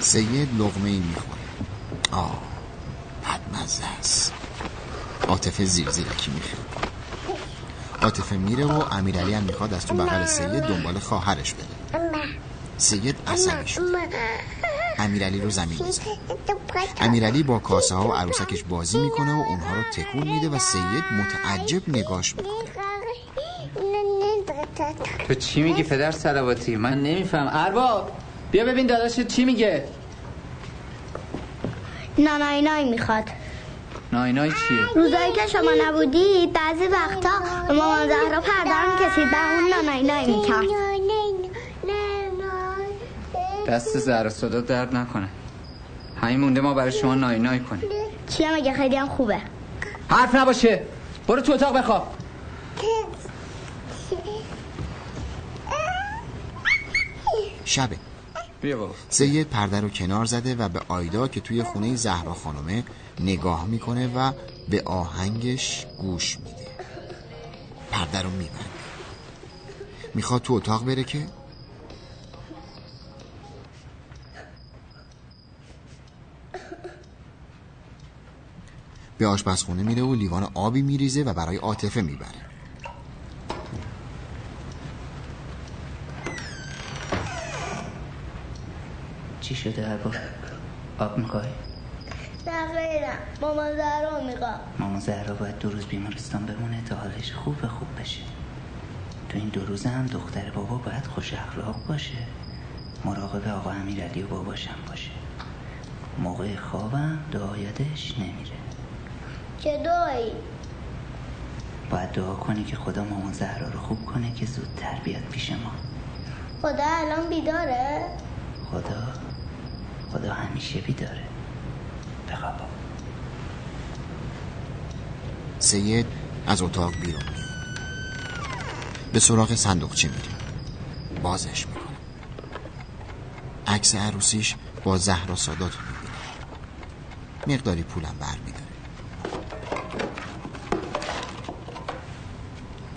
سید لغمه ای می‌خوره. آه بدمزه است. عاطفه زیر زیرکی می‌خوره. عاطفه میره و امیرعلی هم می‌خواد از تو بغل سید دنبال خواهرش بده. سید عصبی شد. امیرعلی رو زمین می‌زنه. امیرعلی با کاسه ها و عروسکش بازی می‌کنه و اونها رو تکون میده و سید متعجب نگاش می‌کنه. تو چی میگی پدر سلواتی من نمیفهم. ارباب بیا ببین داداشت چی میگه. نانای نای می‌خواد. ناینای چیه؟ روزایی که شما نبودی بعضی وقتا مامان زهرا پردرم کسید به اون نانای نای می‌کرد. دست زهر صدا درد نکنه. همین مونده ما برای شما نای نای کنیم. چیه مگه خیلی هم خوبه؟ حرف نباشه. برو تو اتاق بخواب. شبه. بیا بابا. سید پرده رو کنار زده و به آیدا که توی خونه زهرا خانمه نگاه می‌کنه و به آهنگش گوش میده. پرده رو میبنده. می‌خواد تو اتاق بره که به آشپزخونه میره و لیوان آبی میریزه و برای عاطفه می‌بره. چی شده هر آب می‌خوای؟ نه غیرم. ماما زهرا می‌خوام ماما زهرا باید دو روز بیمارستان بمونه تا حالش خوب و خوب بشه. تو این دو روز هم دختر بابا باید خوش اخلاق باشه. مراقب آقا امیرعلی و باباشم باشه. موقع خوابم دعایدش نمیره. چه دعایی باید دعا کنی که خدا مامان زهرا رو خوب کنه که زودتر بیاد پیش ما. خدا الان بیداره؟ خدا؟ خدا همیشه بیداره. بخواب سید از اتاق بیرون. میاد به سراغ صندوقچه میره بازش می‌کنه عکس عروسیش با زهرا سادات می‌بینه. مقداری پولم برمیداره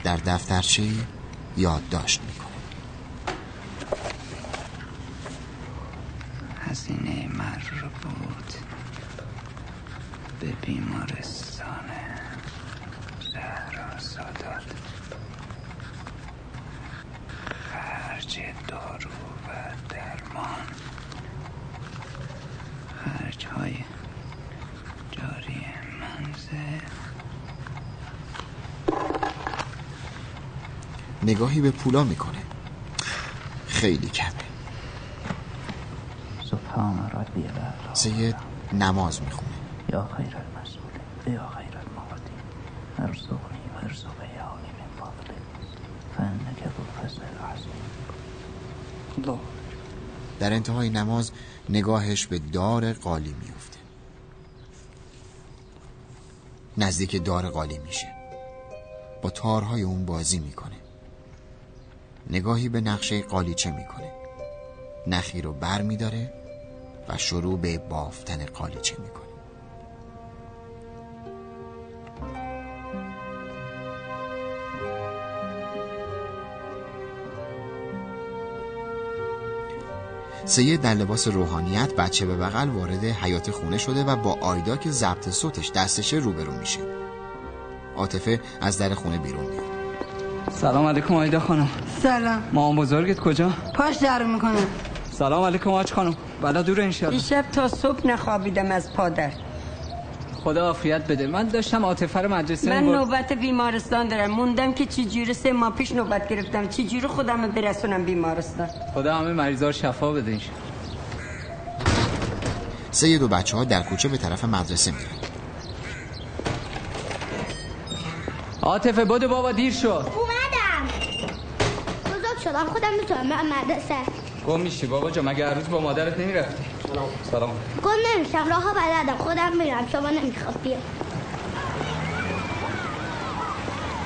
در دفترچه یادداشت می‌کنه. هزینه مربوط به بیمارستان زهرا سادات خرج دارو و درمان خرج های جاری منزل نگاهی به پولا می‌کنه. خیلی کمه. سبحان ربی سید نماز می‌خونه. یا خیر المسئول یا خیر المعادی ارزقنی و ارزق یعانی من فضلك فانك ذو الفضل العظیم. الله. در انتهای نماز نگاهش به دار قالی میفته نزدیک دار قالی میشه. با تارهای اون بازی می‌کنه. نگاهی به نقشه قالیچه می‌کنه. نخی رو بر میداره و شروع به بافتن قالیچه می‌کنه. سید در لباس روحانیت بچه به بغل وارد حیات خونه شده و با آیدا که ضبط صوتش دستشه روبرو میشه. عاطفه از در خونه بیرون میاد. سلام علیکم آیدا خانم. سلام. مامان بزرگت کجا؟ پاش در می‌کنم. سلام علیکم آج خانم. بلا دور انشالله دیشب تا صبح نخوابیدم از پادر. خدا عافیت بده. من داشتم عاطفه رو مدرسه من نوبت بیمارستان دارم. موندم که چی جوری سه ماه پیش نوبت گرفتم. چی جوری خودم رو برسونم بیمارستان. خدا همه مریضا رو شفا بده انشالله. سید و بچه ها در کوچه به طرف مدرسه میرن. عاطفه بدو بابا دیر شد شدم خودم می‌تونم برم مدرسه. گم میشی بابا جا مگه هر روز با مادرت نمی‌رفتی؟ سلام. گم نمیشم. راه ها بلدم. خودم میرم. شما نمی‌خواد بیا.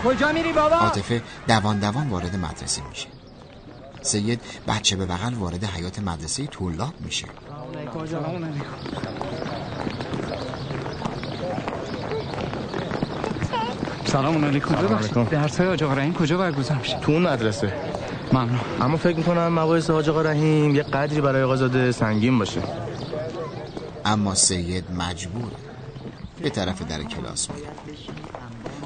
کجا میری بابا؟ عاطفه دوان دوان وارد مدرسه میشه. سید بچه به بغل وارد حیات مدرسه طلاب میشه. سلام علیکم. درس های آقا رحیم کجا برگزار میشه؟ تو اون مدرسه. ممنون. اما فکر می‌کنم مباحث حاج آقا رحیم یه قدری برای آقازاده سنگین باشه. اما سید مجبور به طرف در کلاس میره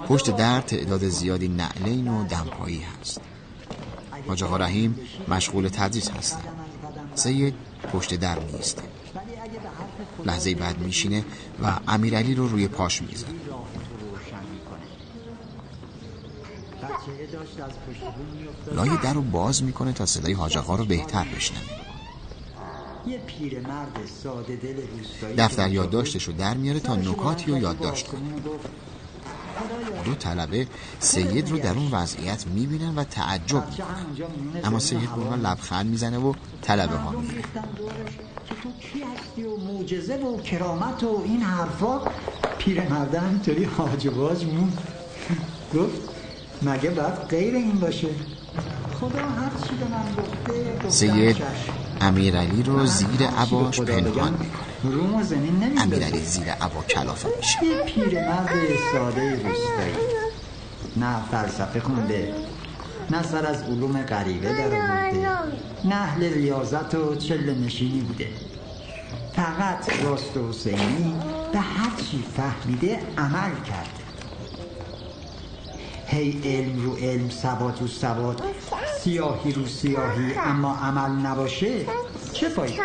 پشت در تعداد زیادی نعلین و دمپایی هست. حاج آقا رحیم مشغول تدریس هستن. سید پشت در میسته لحظه بعد میشینه و امیرعلی رو روی پاش می‌ذاره لای در رو باز می‌کنه تا صدای حاج آقا رو بهتر روستایی دفتر یادداشتش رو در میاره تا نکاتی رو یادداشت کنه. دو طلبه سید رو در اون وضعیت می‌بینن و تعجب می‌کنن. اما سید به لبخند می‌زنه و طلبه ها میره کی هستی و معجزه و کرامت و این حرفا؟ پیرمرده همینطوری حاج مون. گفت مگه باید غیر این باشه؟ خدا هر چی به من گفته سید. امیرعلی رو زیر عباش. پنهان می‌کنه. امیرعلی زیر عبا کلافه میشه. یه پیرمرد ساده روستایی. نه فلسفه خونده. نه سر از علوم غریبه در آورده. نه اهل ریاضت و چل نشینی بوده. فقط راست و حسینی به هر چی فهمیده عمل کرده. هی علم رو علم سواد رو سواد سیاهی رو سیاهی اما عمل نباشه چه فایده؟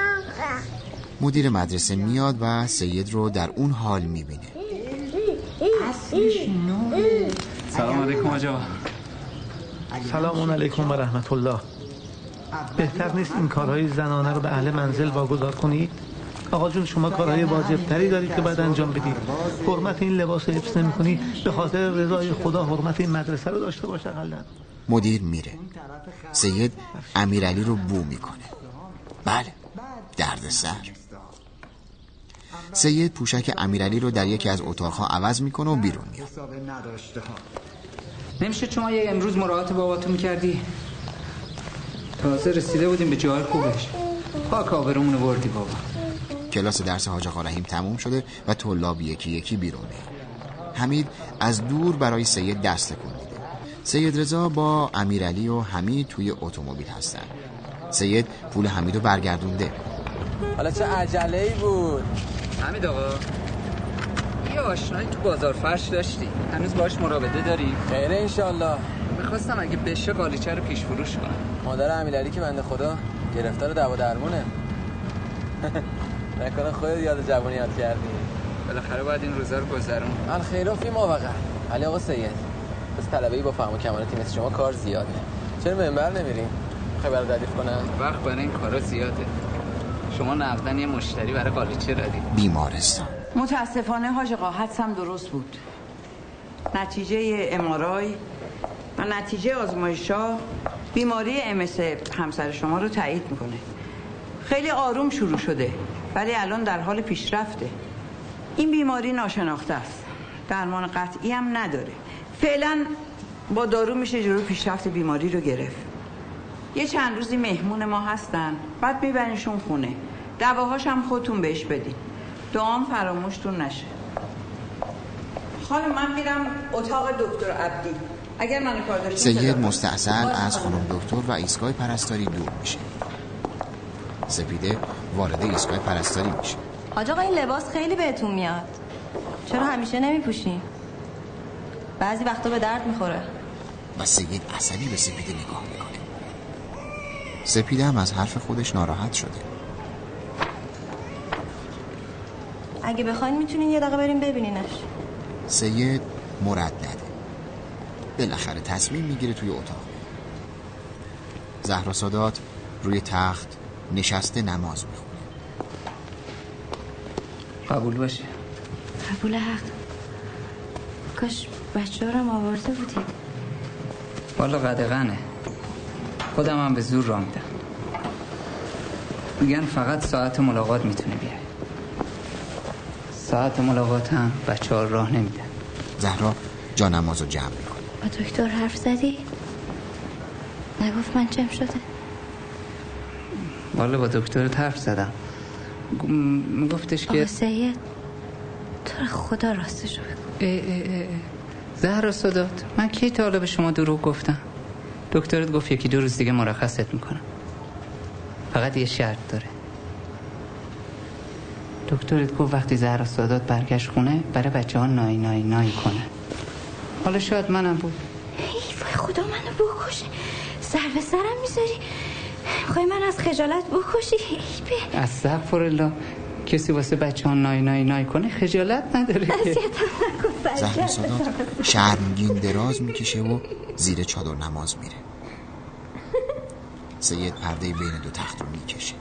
مدیر مدرسه میاد و سید رو در اون حال می‌بینه. سلام علیکم آجا سلام علیکم و رحمت الله. بهتر نیست این کارهای زنانه رو به اهل منزل واگذار کنید؟ آقا جون شما کارهای واجب تری دارید که باید انجام بدید. حرمت این لباس رو حفظ نمی به خاطر رضای خدا حرمت این مدرسه رو داشته باشه اقلا مدیر میره. سید امیرعلی رو بو می‌کنه. بله درد سر سید پوشک امیرعلی رو در یکی از اتاقها عوض می‌کنه و بیرون میاد نمیشه شما یه امروز مراعات باباتون می‌کردی؟ تازه رسیده بودیم به جای خوبش. پاک آبرمونو بردی بابا. کلاس درس حاج آقا رحیم تموم شده و طلاب یکی یکی بیرون حمید از دور برای سید دست تکون میده سید رضا با امیرعلی و حمید توی اتومبیل هستن. سید پول حمیدو برگردونده. حالا چه عجله ای بود. حمید آقا یه آشنایی تو بازار فرش داشتی. هنوز باش مراوده داری؟ خیره انشالله. می‌خواستم اگه بشه قالیچه رو پیش فروش کنم. مادر امیرعلی که بنده خدا گرفتار دوا درمونه. نکنه خودت یاد جوانی یاد کردی. بالاخره باید این روزا رو گذرون الخیرا فی ما وقع علی آقا سید بس طلبه ای با فهم و کمالاتی مثل شما کار زیاده چرا منبر نمیریم خیلی برای ردیف کنم؟ وقت برای این کارا زیاده. شما نقدن یه مشتری برای قالیچه دادی بیمارستان. متاسفانه حاج آقا حدسم درست بود. نتیجه امارای و نتیجه آزمایشا بیماری امس همسر شما رو تایید می‌کنه. خیلی آروم شروع شده. ولی الان در حال پیشرفته. این بیماری ناشناخته است. درمان قطعی هم نداره. فعلا با دارو میشه جلو پیشرفت بیماری رو گرفت. یه چند روزی مهمون ما هستن. بعد میبرینشون خونه. دواهاش هم خودتون بهش بدین. دعام فراموشتون نشه. خانم من میرم اتاق دکتر عبدی. اگر من کار داشتیم سید مستحصل از خانم دکتر و ایستگاه پرستاری دور میشه. سپیده وارد ایستگاه پرستاری میشه. حاج آقا این لباس خیلی بهتون میاد. چرا همیشه نمیپوشین بعضی وقتا به درد می‌خوره. و سید عصبی به سپیده نگاه می‌کنه. سپیده هم از حرف خودش ناراحت شده. اگه بخواین می‌تونین یه دقیقه بریم ببینینش. سید مردده. بالاخره تصمیم می‌گیره توی اتاق. زهرا سادات روی تخت نشسته نماز می‌خونه. قبول باشه قبول حق. کاش بچه ها رو آورده بودید. والا قدغنه. خودم هم به زور را میدم. میگن فقط ساعت ملاقات می‌تونه بیای ساعت ملاقات هم بچه ها راه نمیدن. زهرا جا نماز رو جمع می‌کنه. با دکتر حرف زدی؟ نگفت من چم شده؟ والا با دکتر حرف زدم. میگفتش که سید تو خدا راستشو بگو. زهرا صدات من کی تا حالا به شما دروغ گفتم؟ دکترت گفت یکی دو روز دیگه مرخصت می‌کنم. فقط یه شرط داره. دکترت گفت وقتی زهرا سادات برگشت خونه برای بچه ها نای نای نای کنه. حالا شاید منم بود. ای وای خدا منو بکشه. سر به سرم می‌ذاری. می‌خوای من از خجالت بکشی؟ از سقفر الله کسی واسه بچه ها نای نای نای کنه خجالت نداره که. شرمگین دراز می‌کشه و زیر چادر نماز میره. سید پرده بین دو تخت رو می‌کشه.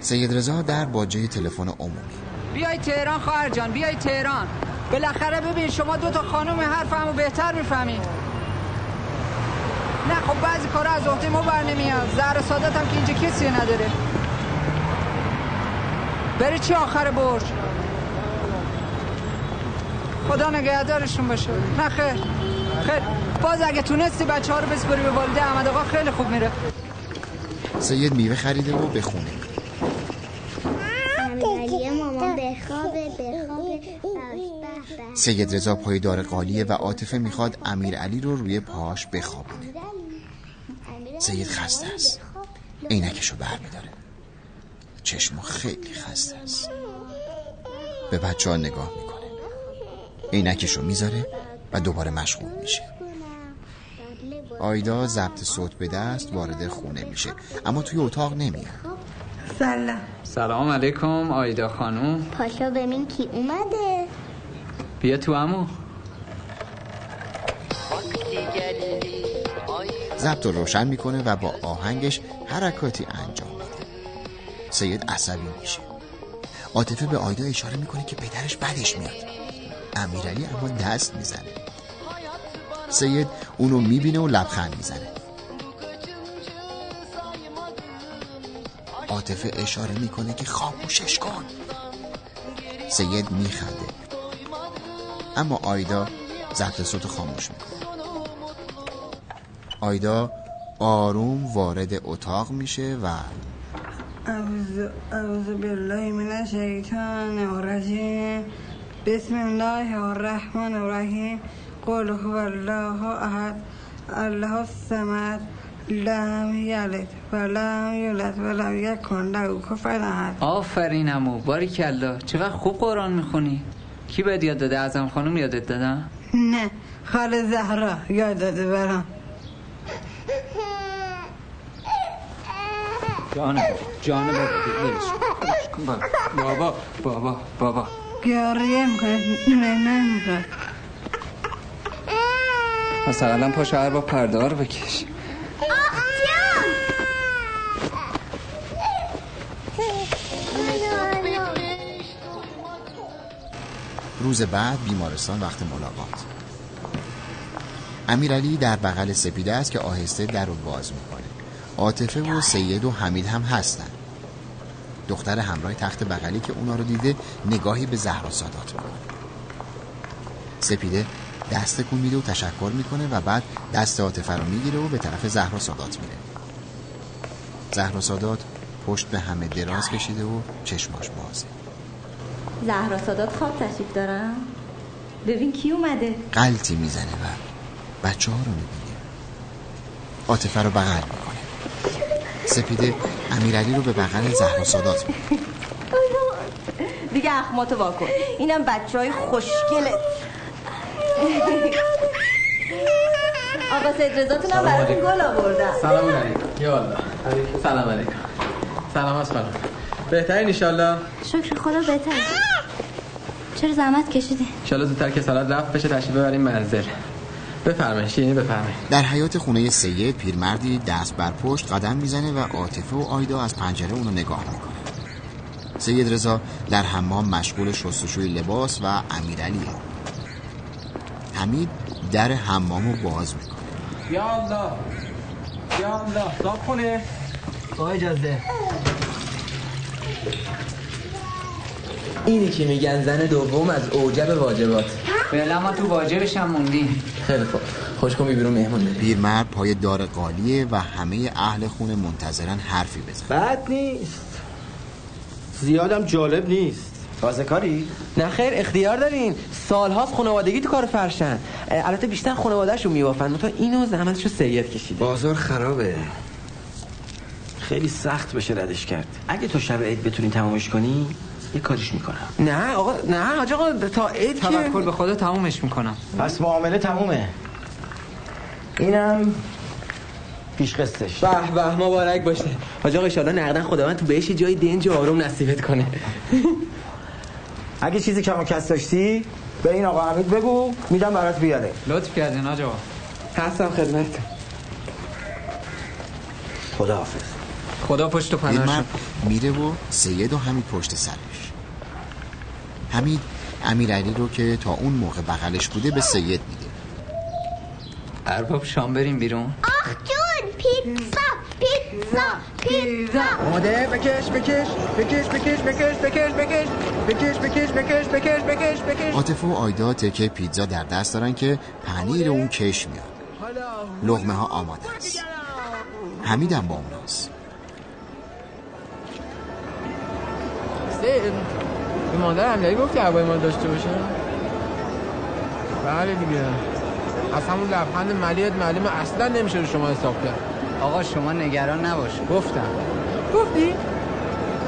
سید رضا در باجه تلفن عمومی. بیای تهران خواهر جان بیای تهران. بالاخره ببین شما دو تا خانم حرفمو بهتر می‌فهمید. نه خب بعضی کارا از عهده ما بر نمیاد زهر سادت هم که اینجا کسی نداره. بری چی آخر برج؟ خدا نگهدارشون باشه. نه خیر. خیر. باز اگه تونستی بچه ها رو بسپری به والده احمد آقا خیلی خوب میره. سید میوه خریده و بخونه. سید رضا پای دار قالیه و عاطفه می‌خواد امیر علی رو روی پاش بخوابونه. سید خسته است. عینکشو بر میداره چشمو خیلی خسته است. به بچه ها نگاه می‌کنه. عینکشو می‌ذاره و دوباره مشغول میشه. آیدا ضبط صوت به دست وارد خونه میشه. اما توی اتاق نمیاد. سلام. سلام علیکم آیدا خانوم. پاشا ببین کی اومده. بیا تو امو ضبط رو روشن می‌کنه و با آهنگش حرکاتی انجام میده. سید عصبی میشه. عاطفه به آیدا اشاره می‌کنه که پدرش بدش میاد. امیرعلی اما دست می‌زنه. سید اونو می‌بینه و لبخند می‌زنه. عاطفه اشاره می‌کنه که خاموشش کن. سید میخنده. اما آیدا ضبط صوت خاموش می‌کنه. آیدا آروم وارد اتاق میشه و اعوذ بالله من الشیطان الرجیم. بسم الله الرحمن الرحیم. قل هو الله احد. الله الصمد. لم یلد ولم یولد ولم یکن له کفوا احد. آفرین امو باری کلا چقدر خوب قرآن می‌خونی. کی بهت یاد داده؟ ازم خانم یادت دادم نه. خال زهرا یاد داده برام. جان بابا جان بابا بابا بابا بابا. گریه می‌کنه نه پس اقلا پا شهر با پردار بکش. روز بعد بیمارستان وقت ملاقات. امیرعلی در بغل سپیده است که آهسته در رو باز می‌کنه. عاطفه و سید و حمید هم هستن. دختر همراه تخت بغلی که اونا رو دیده نگاهی به زهرا سادات می‌کنه. سپیده دست تکون میده و تشکر می‌کنه و بعد دست عاطفه رو می‌گیره و به طرف زهرا سادات میره. زهرا سادات پشت به همه دراز کشیده و چشماش بازه. زهرا سادات خواب تشریف دارم ببین کی اومده؟ قلطی می‌زنه و بچه ها رو می‌بینه عاطفه رو بغل می‌کنه. سپیده امیرعلی رو به بغل زهرا سادات می‌کنه. دیگه اخماتو واکن اینم بچه های خوشگله. آقا سید رزاتون هم براتون گل آوردم سلام علیکم. سلام علیکم. سلام از خانم. بهترین ایشالله شکر خدا بهتر چرا زحمت کشیدی؟ ایشالله زودتر که سالات رفت بشه تشریف ببریم منزل. بفرمایید شیرینی بفرمایید. در حیات خونه سید پیرمردی دست بر پشت قدم می‌زنه و عاطفه و آیدا از پنجره اونو نگاه می‌کنه. سید رضا در حمام مشغول شستشوی لباس و امیرعلیه. حمید در حمامو باز می‌کنه. یا الله یا الله صاف کنه با اجازه اینی که میگن زن دوم از اوجب واجبات. فعلا ما تو واجبش هم موندیم. خیلی خوب. خوش کن بیرون مهمون پیرمرد پای دار قالیه و همه اهل خونه منتظرن حرفی بزن بد نیست. زیادم جالب نیست. تازه کاری؟ نه خیر اختیار دارین. سالهاست خانوادگی تو کار فرشن. البته بیشتر خانوادهشون میوافن تا اینو زحمتشو سید کشیده. بازار خرابه. خیلی سخت بشه ردش کرد. اگه تو شب عید بتونی تمامش کنی یه کاریش می‌کنم. نه آقا نه حاج آقا تا عید که توکل به خدا تمومش می‌کنم. پس معامله تمومه. اینم پیش قسطش به به مبارک باشه. حاج آقا ان نقدن خداوند تو بهش جای دنج و آروم نصیبت کنه. اگه چیزی کم و کس داشتی به این آقا حمید بگو میدم برات بیاره. لطف کردین حاج آقا. هستم خدمت. خدا حافظ خدا پشت و پیرمرد میره و سید و حمید پشت سرش حمید امیرعلی رو که تا اون موقع بغلش بوده به سید میده ارباب شام بریم بیرون آخ جون پیتزا پیتزا پیتزا آماده بکش بکش بکش بکش بکش بکش بکش بکش بکش بکش بکش بکش بکش عاطفه و آیدا تکه پیتزا در دست دارن که پنیر اون کش میاد لغمه ها آماده است حمیدم با اوناست به مادر امیرعلی گفتی هوای ما داشته باشه. بله دیگه. از همون لبخند ملیت معلومه اصلا نمیشه رو شما حساب کرد. آقا شما نگران نباش. گفتم. گفتی؟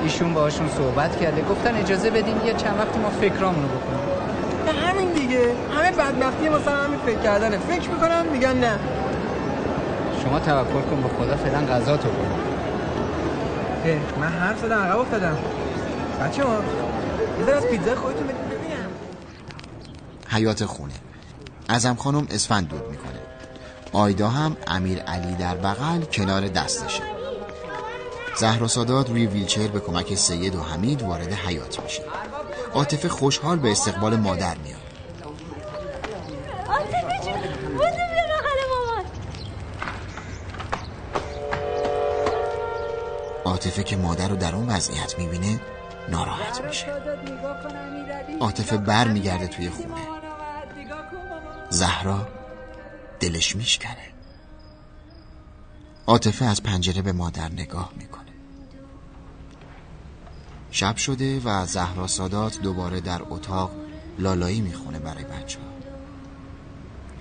ایشون باهاشون صحبت کرده. گفتن اجازه بدین یه چند وقتی ما فکرامونو بکنیم. همین دیگه. همه بدبختی مثلا همین فکر کردنه. فکر می‌کنم میگن نه. شما توکل کن به خدا فعلا غذا تو برو اه، من حرف زدم عقب افتادم. بچه ها بذار از پیتزا خودتون بدید. ببینم. حیات خونه. ازم خانم اسفند دود می‌کنه. آیدا هم امیر علی در بغل کنار دستشه. زهرا سادات روی ویلچر به کمک سید و حمید وارد حیات میشه. عاطفه خوشحال به استقبال مادر میاد. عاطفه که مادر رو در اون وضعیت می‌بینه ناراحت میشه. عاطفه بر میگرده توی خونه. زهرا دلش میشکنه. عاطفه از پنجره به مادر نگاه می‌کنه. شب شده و زهرا سادات دوباره در اتاق لالایی می‌خونه برای بچه ها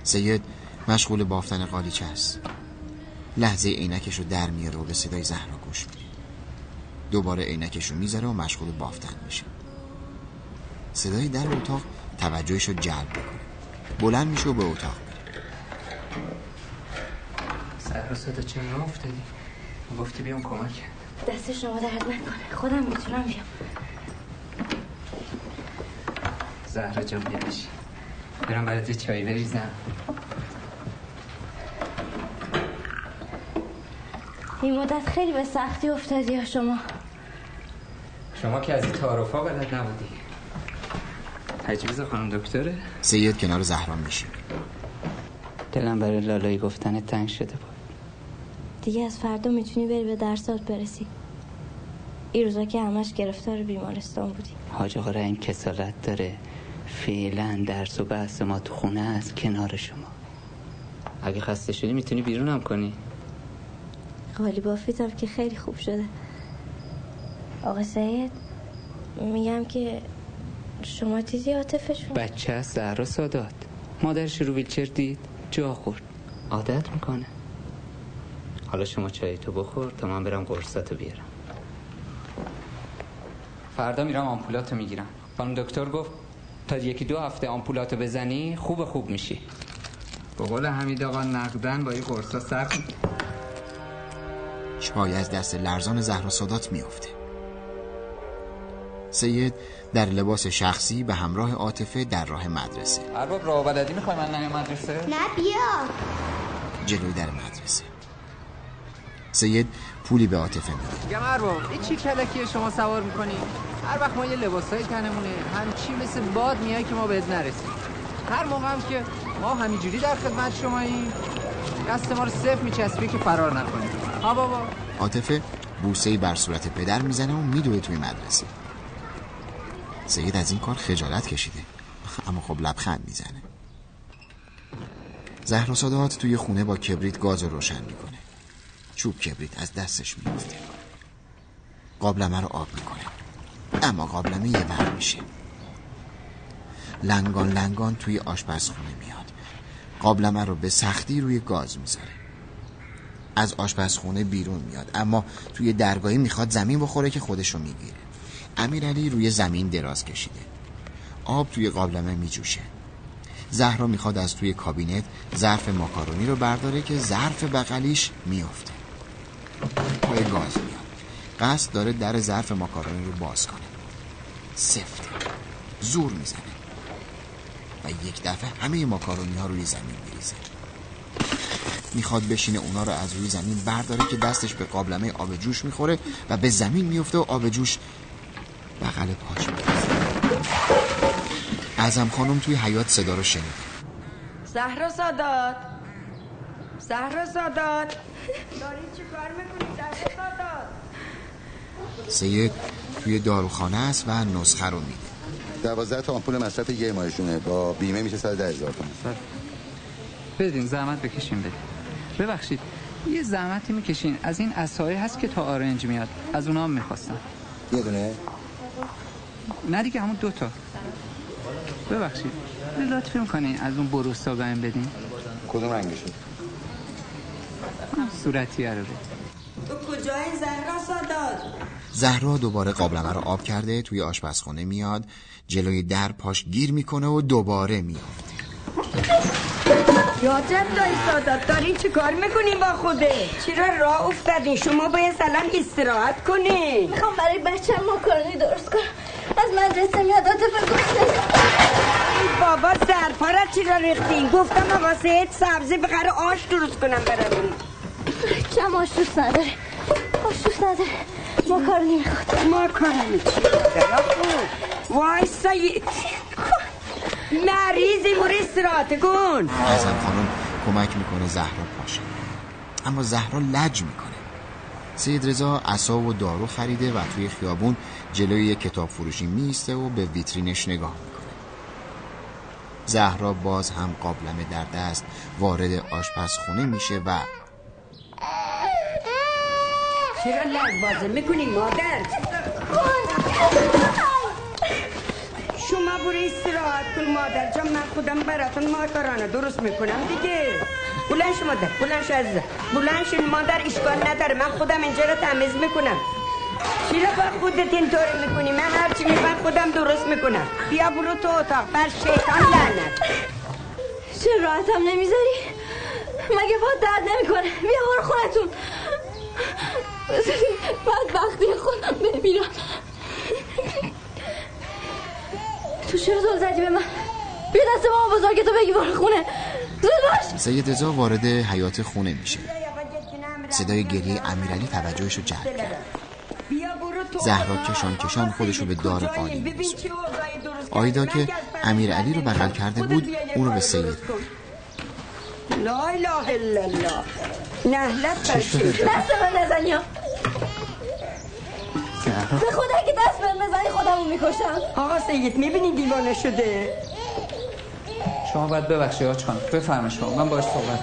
سید مشغول بافتن قالیچه است. لحظه عینکش رو در میاره و به صدای زهرا گوش میده. دوباره عینکش رو می‌ذاره و مشغول بافتن میشه. صدای در اتاق توجهش رو جلب می‌کنه. بلند میشه و به اتاق میره. زهرا صدا چرا افتادی؟ گفتی بیام کمک دست شما درد نکنه. خودم می‌تونم بیام. زهرا جان بشین. برم برات یه چای بریزم. این مدت خیلی به سختی افتادی یا شما. شما که از این تعارفا بلد نبودی. تجویز خانم دکتره. سید کنار زهرا میشه. دلم برای لالایی گفتن تنگ شده بود. دیگه از فردا می‌تونی بری به درسات برسی. این روزا که همش گرفتار بیمارستان بودی. حاج آقا این کسالت داره. فعلا درس و بحث ما تو خونه است کنار شما. اگه خسته شدی می‌تونی بیرونم کنی. قالی بافیتم که خیلی خوب شده. آقا سید میگم که شما دیدی عاطفشون بچه است زهرا سادات. مادرش رو ویلچر دید جا خورد. عادت می‌کنه. حالا شما چای تو بخور تا من برم قرصاتو بیارم. فردا میرم آمپولاتو می‌گیرم. خانم دکتر گفت تا یکی دو هفته آمپولاتو بزنی خوب خوب میشی. به قول حمید آقا نقدن با این قرصا سر چای از دست لرزان زهرا سادات میافته سید در لباس شخصی به همراه عاطفه در راه مدرسه. ارباب راه بلدی می‌خوای من نیم مدرسه؟ نه بیا. جلوی در مدرسه. سید پولی به عاطفه میده. میگم ارباب این چی کلکیه شما سوار می‌کنی؟ هر وقت ما یه لباسای تنمونه همچی مثل باد میای که ما بهت نرسیم. هر موقع هم که ما همینجوری در خدمت شماییم دست ما رو صفر میچسبی که فرار نکنیم. ها بابا. عاطفه بوسه‌ای بر صورت پدر می‌زنه و میدوه توی مدرسه. سید از این کار خجالت کشیده. اما خب لبخند می‌زنه. زهرا سادات توی خونه با کبریت گاز رو روشن می‌کنه. چوب کبریت از دستش میفته قابلمه رو آب می‌کنه. اما قابلمه یه ور میشه. لنگان لنگان توی آشپزخونه میاد. قابلمه رو به سختی روی گاز می‌ذاره. از آشپزخونه بیرون میاد. اما توی درگاهی می‌خواد زمین بخوره که خودش رو می‌گیره. امیرعلی روی زمین دراز کشیده. آب توی قابلمه میجوشه. زهرا می‌خواد از توی کابینت ظرف ماکارونی رو برداره که ظرف بغلیش میفته پای گاز میاد. قصد داره در ظرف ماکارونی رو باز کنه. سفته. زور می‌زنه. و یک دفعه همه ماکارونی ها روی زمین میریزه. می‌خواد بشینه اونا رو از روی زمین برداره که دستش به قابلمه آب جوش می‌خوره و به زمین میفته و آب جوش بغل پاش ازم خانم توی حیات صدا رو شنید. زهرا سادات زهرا سادات داری چی کار می‌کنی؟ زهرا سادات سید توی داروخانه است و نسخه رو میده. دوازده تا آمپول مصرف یه ماهشونه. با بیمه میشه 110 هزار تومان. بدین زحمت بکشین بدین ببخشید یه زحمتی می‌کشین. از این اسایی هست که تا آرنج میاد. از اونا هم می‌خواستم. یه دونه؟ نه دیگه همون دوتا. ببخشید. لطفی می‌کنین از اون بروستا بهم بدین؟ کدوم رنگشه صورتی رو تو کجای زهرا سادات زهرا دوباره قابلمه رو آب کرده توی آشپزخونه میاد جلوی در پاش گیر می‌کنه و دوباره میافته. یا جلای سادات دارین چی کار می‌کنین با خوده؟ چرا راه افتادین شما باید الان استراحت کنین می‌خوام برای بچه ماکارونی درست کنم. از مدرسه میاد ای بابا ظرفا را چرا ریختین؟ گفتم آقا سید سبزی بخره آش درست کنم براتون کم آش دوست نداره. آش دوست نداره. ماکارونی می‌خواد ماکارونی چی وای سید مریضی برو استراحت کن حسن خانم کمک می‌کنه زهرا پاشه. اما زهرا لج می‌کنه. سید رضا عصا و دارو خریده و توی خیابون جلوی کتاب فروشی میسته و به ویترینش نگاه می‌کنه. زهرا باز هم قابلمه در دست وارد آشپزخونه میشه و چرا لجبازه می‌کنی مادر؟ شما برو استراحت کن مادر جان. من خودم براتون ماکارانه درست می‌کنم دیگه. بلند شو مادر بلند شو عزیزم بلند شو مادر اشکال نداره من خودم اینجا رو تمیز می‌کنم چرا با خودت اینطوری می‌کنی من هرچی می‌خوام خودم درست می‌کنم بیا برو تو اتاق بر شیطان لعنت چه راحتم نمی‌ذاری مگه پات درد نمی‌کنه بیا برو خونتون بعد وقتی خودم ببینم تو چرا زل زدی به من بیا دست ماما بزرگتو بگی برو خونه باش سید رضا وارد حیات خونه میشه. صدای گریه امیرعلی توجهش رو جلب کرد. زهرا کشان کشان خودشو به دار قالی آیدا که امیرعلی رو بغل کرده بود اون رو به سید. لا اله الا الله. نهلت برشید دست من نزنی ها. به خدا که دست من بزنی خودمو می‌کشم. آقا سید می‌بینی دیوانه شده؟ شما باید ببخشی آج خانم. بفرمایید شما. من باش صحبت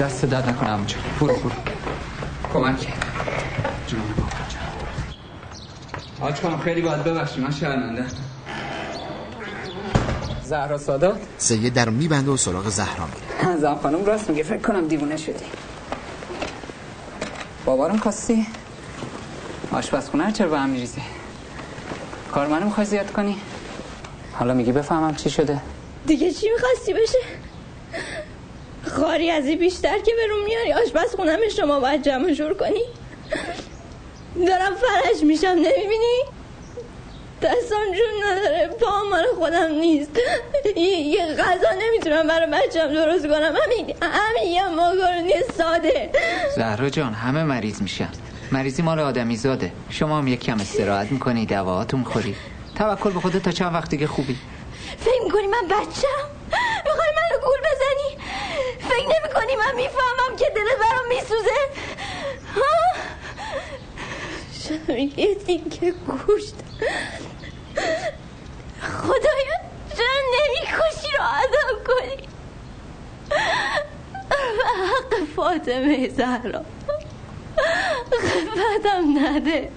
دست درد نکنه عمو جان. برو برو. کمک جان آج خانم خیلی باید ببخشی. من شرمنده زهرا سادات سید در میبنده و سراغ زهرا میره زن خانم راست میگه. فکر کنم دیوونه شدی. بابا رو کاستی آشپزخونه چرا به هم میریزی. کار منو می‌خوای زیاد کنی؟ حالا میگی بفهمم چی شده. دیگه چی می‌خواستی بشه؟ خاری از این بیشتر که به روم میاری آشپز خونم شما باید جمع جور کنی. دارم فرش میشم نمی‌بینی؟ دستان جون نداره پا مال خودم نیست. یه, غذا نمی‌تونم برای بچم درست کنم. همین همین یه ماکارونی ساده. زهرا جان همه مریض میشن. مریضی مال آدمی زاده. شما هم یک کم استراحت می‌کنی دواهاتون خوری توکل به خودت تا چند وقت دیگه خوبی؟ فکر می‌کنی من بچم می‌خوای منو گول بزنی؟ فکر نمی‌کنی من می‌فهمم که دلت برام میسوزه؟ ها؟ شاید یه تینکه گوشت. خدایا چرا نمی‌کشی رو آدم کنی. حق فاطمه زهرا. خفتم نده.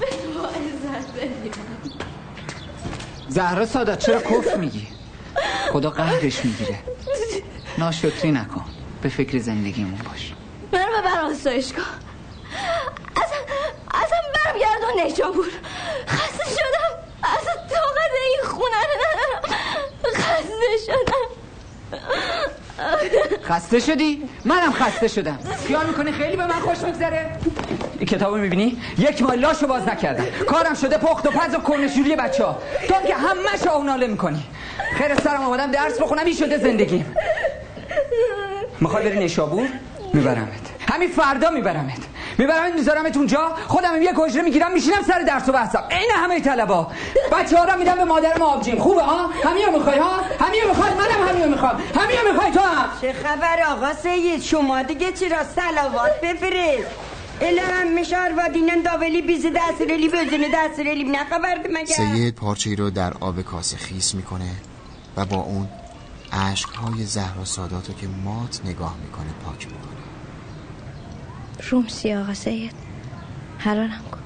به تو زهرا سادات چرا کف میگی؟ خدا قهرش می‌گیره. ناشکری نکن. به فکر زندگیمون باش. منو ببر آسایشگاه اصلا اصلا برم گردون نیشابور خسته شدم. اصلا طاقت این خونه رو ندارم. خسته شدم. خسته شدی؟ منم خسته شدم خیال می‌کنی خیلی به من خوش میگذره؟ این کتابو می‌بینی؟ یک ماه لاشو باز نکردم کارم شده پخت و پز و کنشوری بچه ها هم که همه شو ناله می‌کنی خیر سرم آمدم درس بخونم این شده زندگیم می‌خوای بری نیشابور؟ میبرمت همین فردا میبرمت میبرمت میذارمت اونجا خودم یه کجره می‌گیرم میشینم سر درس و بحثم. عین همه طلبا. بچه ها رو میدم به مادرم آبجیم. خوبه ها؟ همین می‌خوای ها؟ همین می‌خوای؟ منم همین می‌خوام. همین می‌خوای تو هم. چه خبر آقا سید؟ شما دیگه چرا سلاوات بفرست؟ الا هم مشار و دینن داولی بیزی دسترلی بزنه دسترلی نه خبرد مگه؟ سید پارچه رو در آب کاسه خیس می‌کنه و با اون عشقهای زهرا ساداتو که مات نگاه می‌کنه پاک می‌کنه. روم آقا سید. حلالم کن.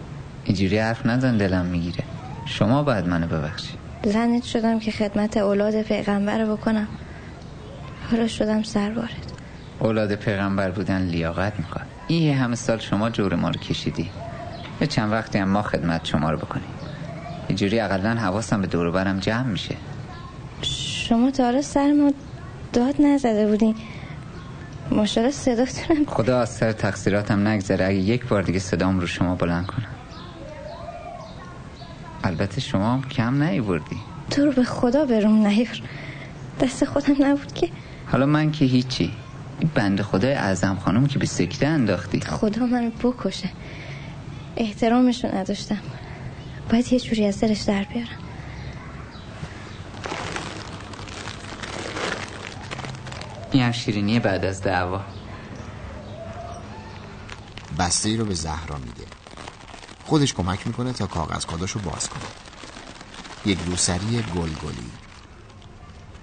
اینجوری حرف نزن دلم می‌گیره. شما باید منو ببخشی. زنت شدم که خدمت اولاد پیغمبر رو بکنم. حالا شدم سربارت. اولاد پیغمبر بودن لیاقت می‌خواد. این همه سال شما جور ما رو کشیدی. به چند وقتی هم ما خدمت شما رو بکنیم. اینجوری اقلا حواسم به دور برم جمع میشه. شما تا حالا سر ما داد نزده بودین. ماشاءالله صداتونم خدا از سر تقصیراتم نگذره. اگه یک بار دیگه صدام رو شما بلند کنم. البته شما هم کم نیوردی. تو رو به خدا بروم نیار دست خودم نبود که. حالا من که هیچی. این بند خدای اعظم خانم که به سکته انداختی. خدا منو بکشه. احترامشو نداشتم. باید یه جوری از دلش در بیارم. این هم شیرینی بعد از دعوا. بسته ای رو به زهرا میده. خودش کمک می‌کنه تا کاغذ کاداشو باز کنه. یک روسری گلگلی.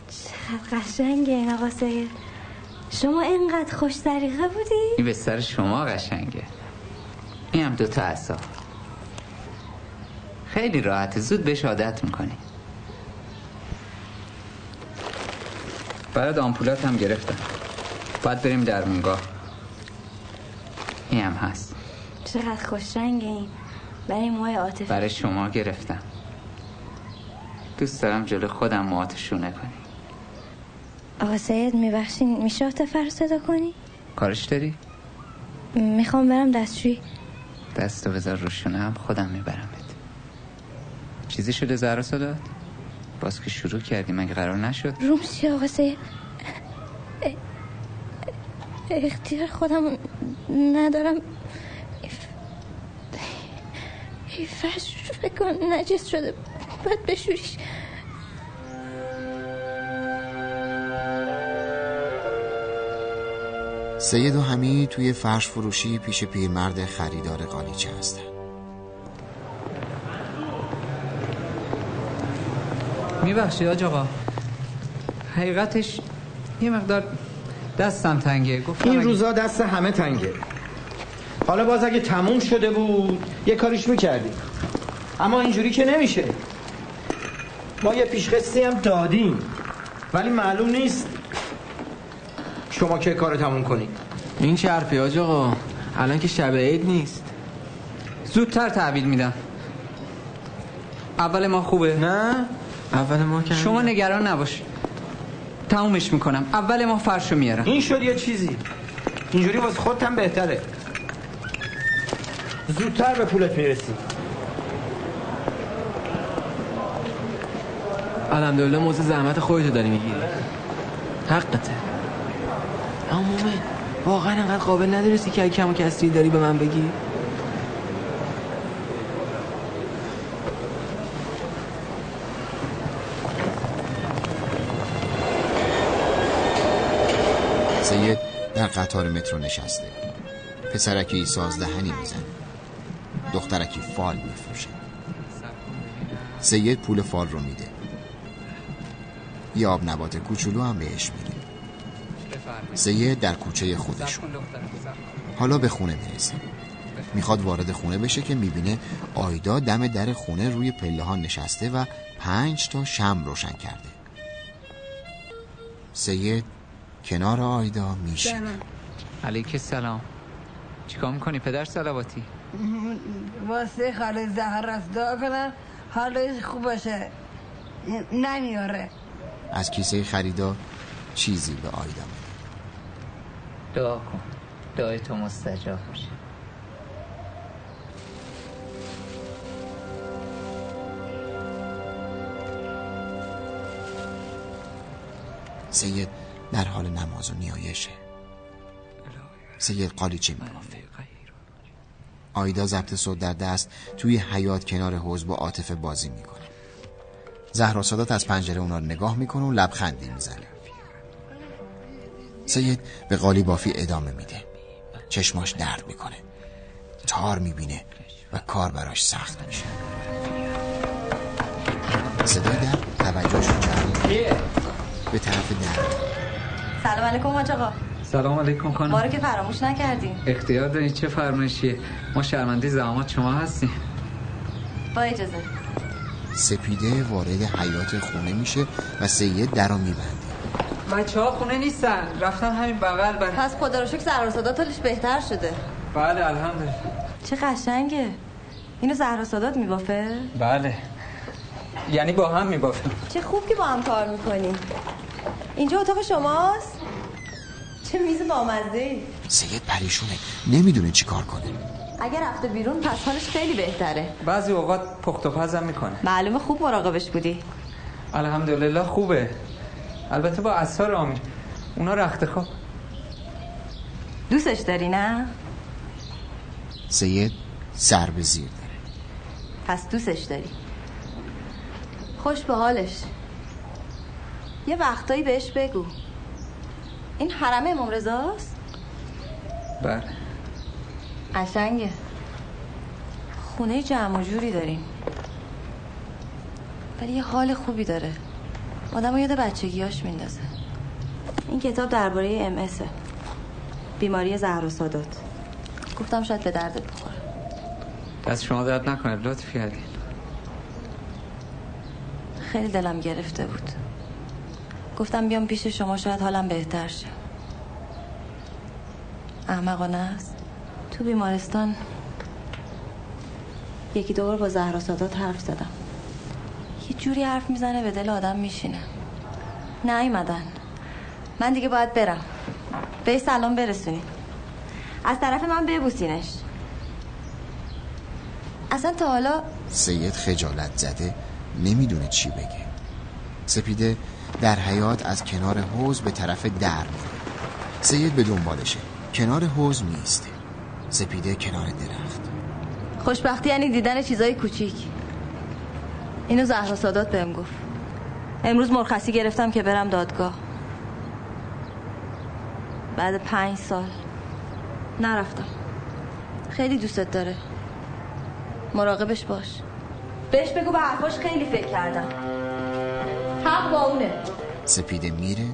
چقدر قشنگه این آقا سید شما اینقدر خوش طریقه بودی؟ این به سر شما قشنگه. این هم دوتا اصا خیلی راحته زود بهش عادت می‌کنی. برات آمپولات هم گرفتم. باید بریم در مونگاه این هم هست. چقدر خوش این. برای موهای عاطفه برای شما گرفتم. دوست دارم جلو خودم موهاتو شونه کنی آقا سید میبخشین میشه عاطفه رو صدا کنی؟ کارش داری؟ می‌خوام برم دستشویی. دستو بذار رو شونه هم خودم میبرمت. چیزی شده زهرا صدات؟ باز که شروع کردی مگه قرار نشد؟ روم چی آقا سید؟ ا- اختیار خودم ندارم. فرش فکر کن نجس شده. باید بشوریش. سید و حمید توی فرش فروشی پیش پیرمرد خریدار قالیچه هستن. میبخشی آج آقا حقیقتش یه مقدار دستم تنگه. گفتم این روزا دست همه تنگه. حالا باز اگه تموم شده بود یه کاریش می‌کردیم. اما اینجوری که نمیشه. ما یه پیشخستی هم دادیم. ولی معلوم نیست شما که کار تموم کنید. این چه حرفی آج آقا الان که شب عید نیست. زودتر تحویل میدم. اول ما خوبه؟ نه؟ اول ما که شما نگران نباش تمومش می‌کنم. اول ما فرشو میارم. این شد یه چیزی. اینجوری واسه خودت هم بهتره. زودتر به پولت می‌رسی. الحمدلله موزه زحمت خودتو داری می‌گیری. حقته. اما مومن واقعا انقدر قابل ندارستی که اگه کم و کسری داری به من بگی؟ سید در قطار مترو نشسته. پسرکی سازدهنی می‌زنه. دخترکی فال میفروشه. سید پول فال رو میده. یه آب نبات کوچولو هم بهش میده. سید در کوچه خودشون. حالا به خونه می‌رسه می‌خواد وارد خونه بشه که می‌بینه آیدا دم در خونه روی پله ها نشسته و پنج تا شم روشن کرده. سید کنار آیدا میشه. علیک سلام چیکار می‌کنی پدر سلواتی؟ واسه خاله زهر است دعا کنم حالش خوب باشه. نمیاره از کیسه خریدار چیزی به آیدا میده. دعا کن. دعای تو مستجاب باشه سید در حال نماز و نیایشه سید قالیچه میبافه آیدا ضبط صوت در دست توی حیات کنار حوز با عاطفه بازی می‌کنه. زهرا سادات از پنجره اونا رو نگاه می‌کنه و لبخندی می‌زنه. سید به قالی بافی ادامه میده. چشماش درد می‌کنه. تار می‌بینه و کار براش سخت میشه. صدای در توجهش رو به طرف در. سلام علیکم حاج آقا سلام علیکم خانم. ما رو که فراموش نکردیم اختیار دارین چه فرمایشیه ما شرمنده زحمات شما هستیم. با اجازه. سپیده وارد حیات خونه میشه و سید در رو میبنده بچه ها خونه نیستن. رفتن همین بغل بر پس خدا رو شکر زهرا سادات حالش بهتر شده. بله الحمدلله. چه قشنگه. اینو زهرا سادات میبافه؟ بله. یعنی با هم میبافیم. چه خوب که با هم کار می‌کنیم. اینجا اتاق شماست؟ چه میز بامزه ای سید پریشونه. نمی‌دونه چی کار کنه. اگر رفته بیرون پس حالش خیلی بهتره. بعضی اوقات پخت و پزم می‌کنه. معلومه خوب مراقبش بودی. الحمدلله خوبه. البته با اثار آمیر اونا رخت خواب. دوستش داری نه؟ سید سر به زیر داره. پس دوستش داری. خوش به حالش. یه وقتایی بهش بگو. این حرم امام رضاست؟ بله. قشنگه. خونه جمع و جوری داریم. ولی یه حال خوبی داره. آدم رو یاد بچگیاش میندازه. این کتاب درباره ام بیماری زهر و سادات. گفتم شاید به دردت بخوره. دست شما درد نکنه لطف کردی خیلی دلم گرفته بود. گفتم بیام پیش شما شاید حالم بهتر شه. احمقانه است. تو بیمارستان یکی دو بار با زهرا سادات حرف زدم. یه جوری حرف می‌زنه به دل آدم میشینه. نیومدن من دیگه باید برم. به سلام برسونی. از طرف من ببوسینش. اصلا تا حالا سید خجالت زده نمی‌دونه چی بگه. سپیده در حیات از کنار حوز به طرف در میره. سید به دنبالشه. کنار حوز میسته سپیده کنار درخت. خوشبختی یعنی دیدن چیزای کوچیک. اینو زهرا سادات بهم گفت. امروز مرخصی گرفتم که برم دادگاه. بعد پنج سال. نرفتم. خیلی دوستت داره. مراقبش باش. بهش بگو به حرفاش خیلی فکر کردم. حق با اونه. سپیده میره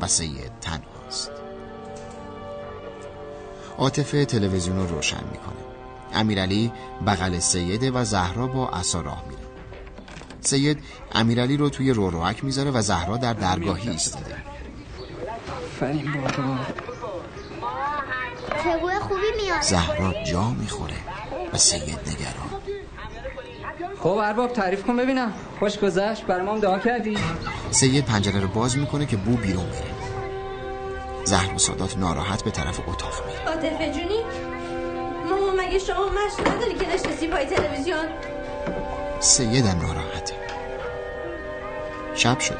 و سید تنهاست عاطفه تلویزیون رو روشن می‌کنه. امیرعلی بغل سیده و زهرا با عصا راه میره. سید امیرعلی رو توی روروک می‌ذاره و زهرا در درگاهی ایستاده. بابا بوی خوبی میاد؟ زهرا جا می‌خوره و سید نگران. خب ارباب تعریف کن ببینم. خوش گذشت. هم دعا کردی؟ سید پنجره رو باز می‌کنه که بو بیرون بره. زهر و سادات ناراحت به طرف اتاق میره. عاطفه جونی ماما مگه شما مشت نداری که نشستی پای تلویزیون؟ سید هم ناراحته. شب شده.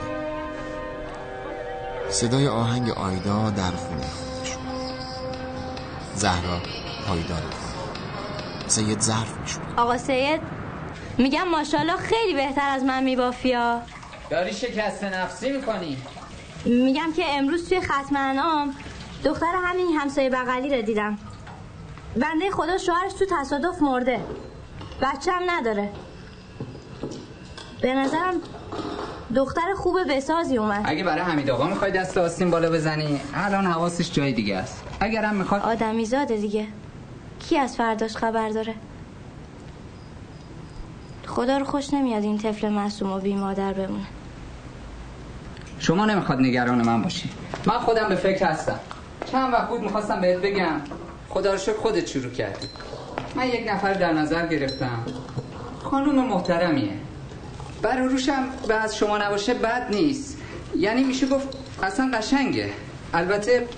صدای آهنگ آیدا در خونه خودش زهرا پایدار سید ظرف می‌شود آقا سید میگم ماشاءالله خیلی بهتر از من میبافیا. داری شکست نفسی می‌کنی؟ میگم که امروز توی ختم انعام دختر همین همسایه بغلی رو دیدم. بنده خدا شوهرش تو تصادف مرده. بچه هم نداره. به نظرم دختر خوب بسازی اومد. اگه برای حمید آقا می‌خوای دست آستین بالا بزنی الان حواسش جای دیگه است. اگر هم می‌خواد آدمی زاده دیگه. کی از فرداش خبر داره؟ خدا رو خوش نمیاد این طفل معصوم و بی مادر بمونه. شما نمی‌خواد نگران من باشی. من خودم به فکر هستم. چند وقت بود می‌خواستم بهت بگم. خدا رو شکر خودت شروع کردی. من یک نفر در نظر گرفتم. خانم محترمیه. برای روشم به از شما نباشه بد نیست. یعنی میشه گفت اصلا قشنگه. البته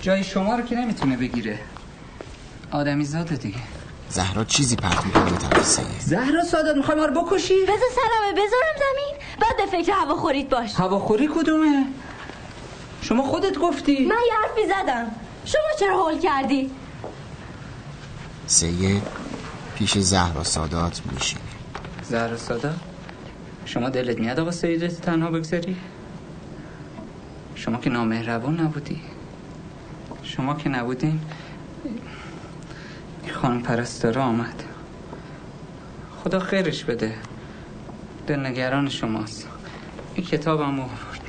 جای شما رو که نمی‌تونه بگیره. آدمی زاده دیگه. زهرا چیزی پرت می‌کنه به طرف سید. زهرا سادات می‌خوای ما رو بکشی؟ بذار سرمه بذارم زمین. بعد به فکر هواخورید باش. هواخوری کدومه؟ شما خودت گفتی. من یه حرفی زدم. شما چرا هول کردی؟ سید پیش زهرا سادات میشینه. زهرا سادات شما دلت میاد آقا سیدت تنها بگذاری؟ شما که نامهربان نبودی. شما که نبودین خانم پرستاره آمد. خدا خیرش بده. دلنگران شماست. این کتابم آورد.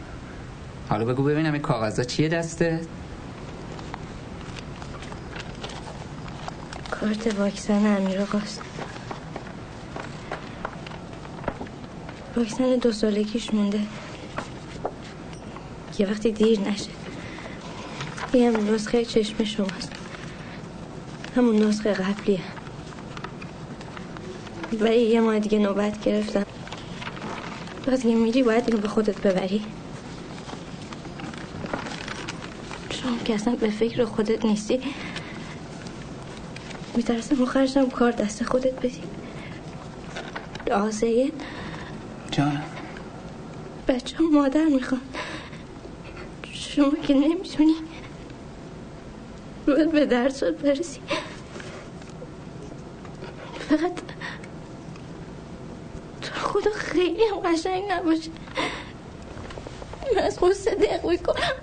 حالا بگو ببینم این کاغذا چیه دسته؟ کارت واکسن امیر آقاست. واکسن دو سالگیش مونده. یه وقتی دیر نشه. یه هم نسخه چشم شماست. همون نسخه قبلیه. ولی یه ماه دیگه نوبت گرفتم. باز که میری باید اینو به خودت ببری. شما که اصلا به فکر خودت نیستی. میترسم آخرشم کار دست خودت بدی. آقا سید جان. بچه هم مادر می‌خوان. شما که نمی‌تونی. باید به درسات برسی. فقط تو خدا خیلی هم قشنگ نباشه من از خود صدق می‌کنم.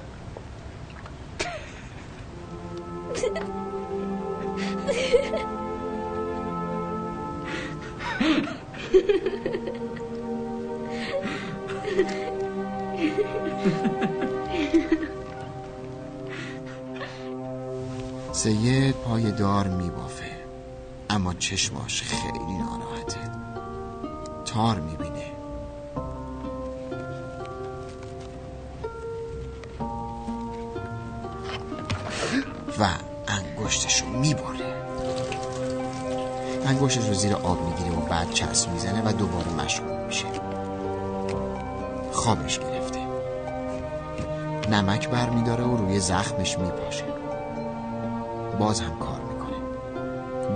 چشماش خیلی ناراحته. تار می‌بینه. و انگشتشو می‌بره. انگشتش رو زیر آب می‌گیره و بعد چسب می‌زنه و دوباره مشغول میشه. خوابش گرفته. نمک برمیداره و روی زخمش میپاشه. باز هم کار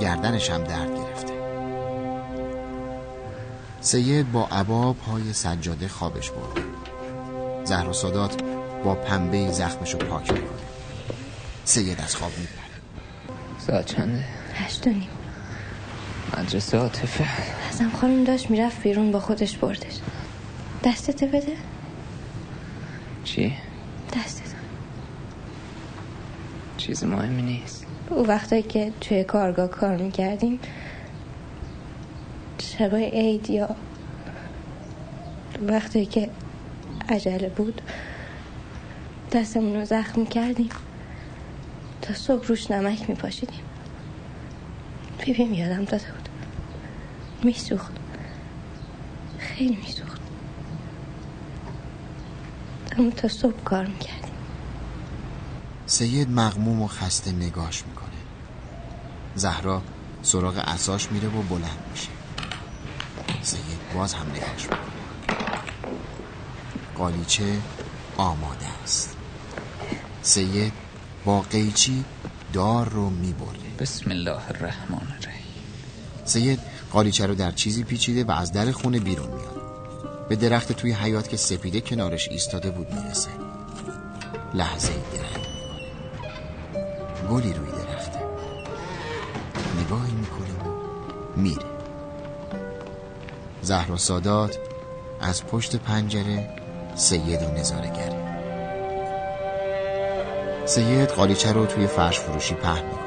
گردنش هم درد گرفته. سید با عبا پای سجاده خوابش برده زهر و سادات با پنبه زخمشو پاک می‌کنه سید از خواب میپره. ساعت چنده؟ هشت و نیم. مدرسه عاطفه. ازم خانم داشت می‌رفت بیرون با خودش بردش. دستت بده. چی؟ دستت. چیز مهمی نیست. او وقتایی که توی کارگاه کار می‌کردیم شبای عید یا وقتی که عجله بود دستمون رو زخم کردیم تا صبح روش نمک میپاشیدیم. بیبیم یادم داده بود. میسوخت. خیلی میسوخت. اما تا صبح کار می‌کردیم. سید مغموم و خسته نگاش می‌کنه. زهرا سراغ اساش میره و بلند میشه. سید باز هم نگاش می‌کنه. قالیچه آماده است. سید با قیچی دار رو می‌بره بسم الله الرحمن الرحیم. سید قالیچه رو در چیزی پیچیده و از در خونه بیرون میاد به درخت توی حیات که سپیده کنارش ایستاده بود می‌رسه. لحظه ای درنگ گلی روی درخته. نگاهی می‌کنه و میره. زهر و سادات از پشت پنجره سید و نظاره گره. سید قالیچه رو توی فرش فروشی پهن می‌کنه.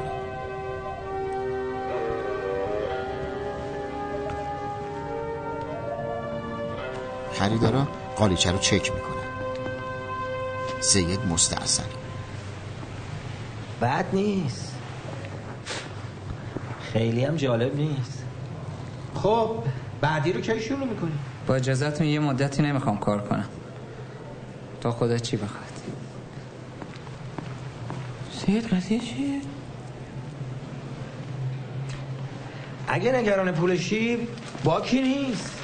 خریدارا قالیچه رو چک می‌کنن. سید مستعصل بد نیست. خیلی هم جالب نیست. خب بعدی رو کی شروع می‌کنی؟ با اجازتون یه مدتی نمی‌خوام کار کنم. تا خدا چی بخواد. سید قضیه چیه؟ اگه نگران پولشی باکی نیست؟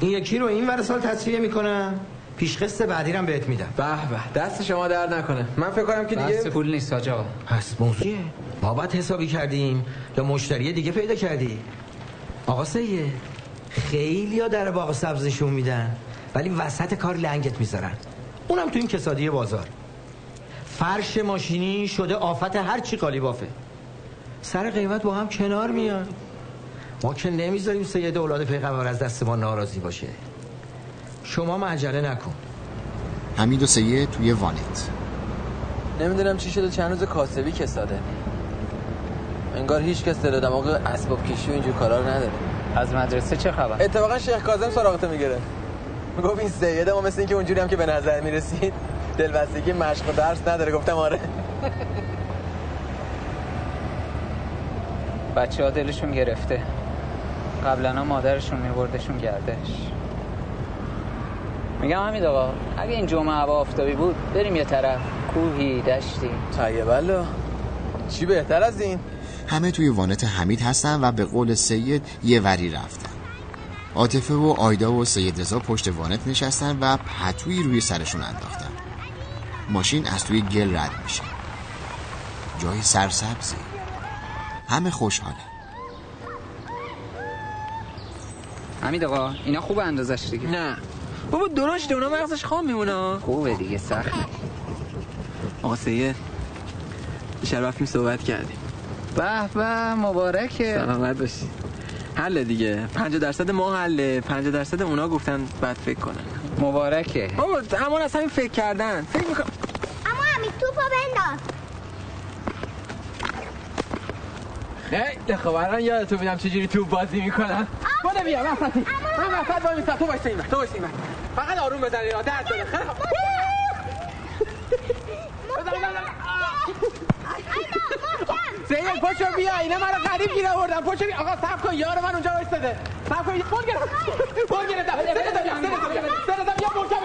این یکی رو این ور سال تصفیه می‌کنم. پیش قسط بعدی رو هم بهت میدم. به به دست شما درد نکنه. من فکر کنم که دیگه پول نیست حاج آقا پس موضوعیه بابت حسابی کردیم یا مشتری دیگه پیدا کردی؟ آقا سیه خیلی ها در باغ سبز نشون میدن ولی وسط کار لنگت می‌ذارن. اونم تو این کسادی بازار. فرش ماشینی شده آفت هر چی قالی بافه. سر قیمت با هم کنار میان. ما که نمی‌ذاریم سید اولاد پیغمبر از دست ما ناراضی باشه. شما عجله نکن. حمید و سید توی وانت. نمی‌دونم چی شده چند روز کاسبی کساده انگار هیچ کس دل دماغ اسباب کشی و اینجور کارا رو نداره. از مدرسه چه خبر؟ اتفاقا شیخ کاظم سراغتو می‌گیره. می‌گفت این سید ما مثل اینکه اونجوری هم که به نظر می‌رسید دلبستگی مشق و درس نداره. گفتم آره. بچه ها دلشون گرفته. قبلا مادرشون میبردشون گردش. میگم همین آقا اگه این جمعه هوا آفتابی بود بریم یه طرف. کوهی دشتی. طیب الله چی بهتر از این؟ همه توی وانت حمید هستن و به قول سید یه وری رفتن. عاطفه و آیدا و سید رضا پشت وانت نشستن و پتویی روی سرشون انداختن. ماشین از توی گل رد میشه. جای سرسبزی. همه خوشحاله. حمید آقا اینا خوب اندازش دیگه. نه. بابا درشت اونا مغزش خام میمونه. خوبه دیگه سخت. آقا دیشب رفتیم صحبت کردیم. به به مبارکه. سلامت باشی. حله دیگه. 50 درصد ما حله. 50 درصد اونا گفتن بعد فکر کنن. مبارکه. بابا همون از همین فکر کردن. فکر می‌کنم اما همین توپو بنداز. خیلی خب الان یادتون میدم چجوری توپ بازی می‌کنن بوده بیا وسطی من وسط وای میستم تو وایسا این تو این فقط آروم بزنی را درد داره. خیلی خب. پاشو بیا اینا منو غریب گیر آوردن. پاشو بیا. آقا صبر کن یار من اونجا وایساده صبر کن. فون گرفتم فون گرفتم سرتا بیا سرتا بیا. محکم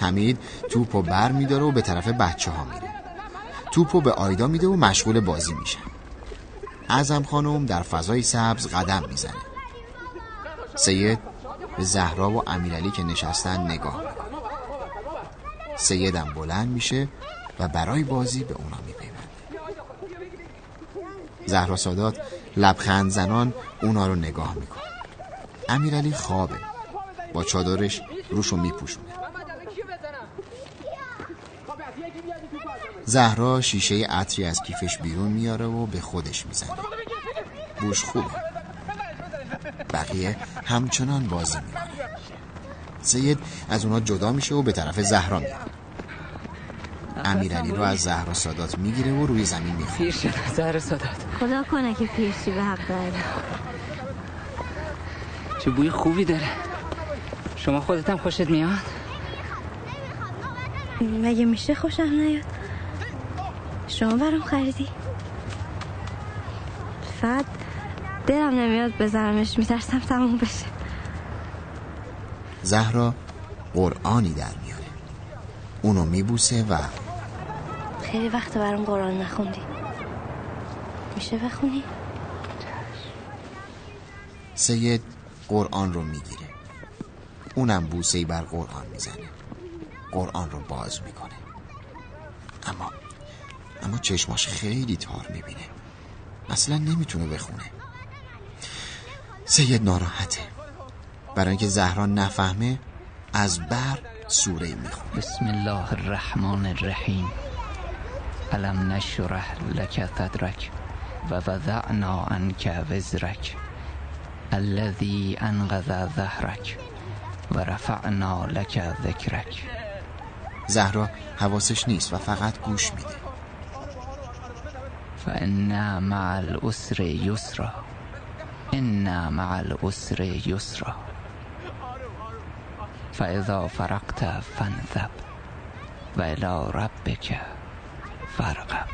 حمید توپو بر میداره و به طرف بچه ها میره. توپو به آیدا میده و مشغول بازی میشه. اعظم خانم در فضای سبز قدم می‌زنه. سید به زهرا و امیرعلی که نشستن نگاه می‌کنه. سیدم بلند میشه و برای بازی به اونا میپیونده. زهرا سادات لبخند زنان اونا رو نگاه می‌کنه. امیرعلی خوابه. با چادرش روشو میپوشونه. زهرا شیشه عطری از کیفش بیرون میاره و به خودش می‌زنه. بوش خوبه. بقیه همچنان بازی می‌کنه سید از اونا جدا میشه و به طرف زهرا میاد امیرعلی رو از زهرا سادات می‌گیره و روی زمین می‌خوره. پیر شده زهر سادات. خدا کنه که پیرشی به حق داره. چه بوی خوبی داره. شما خودت هم خوشت میاد؟ مگه میشه خوشم نیاد؟ شما برام خریدی. فقط دلم نمیاد بذارمش میترسم تموم بشه. زهرا قرآنی در میاره. اونو میبوسه و خیلی وقت برام قرآن نخوندی. میشه بخونی؟ سید قرآن رو می‌گیره. اونم بوسه بر قرآن می‌زنه. قرآن رو باز می‌کنه. اما اما چشماش خیلی تار می‌بینه. اصلا نمی‌تونه بخونه. سید ناراحته. برای اینکه زهرا نفهمه از بر سوره می‌خونه. بسم الله الرحمن الرحیم. علم نشرح لك صدرك و وضعنا عنك وزرك الذي انقذ ظهرك و رفعنا لك ذکرک. زهرا حواسش نیست و فقط گوش میده. فإن مع الأسر يسرا. إن مع الأسر يسرا. فإذا فرقت فانذب. و إلى ربك فارغب.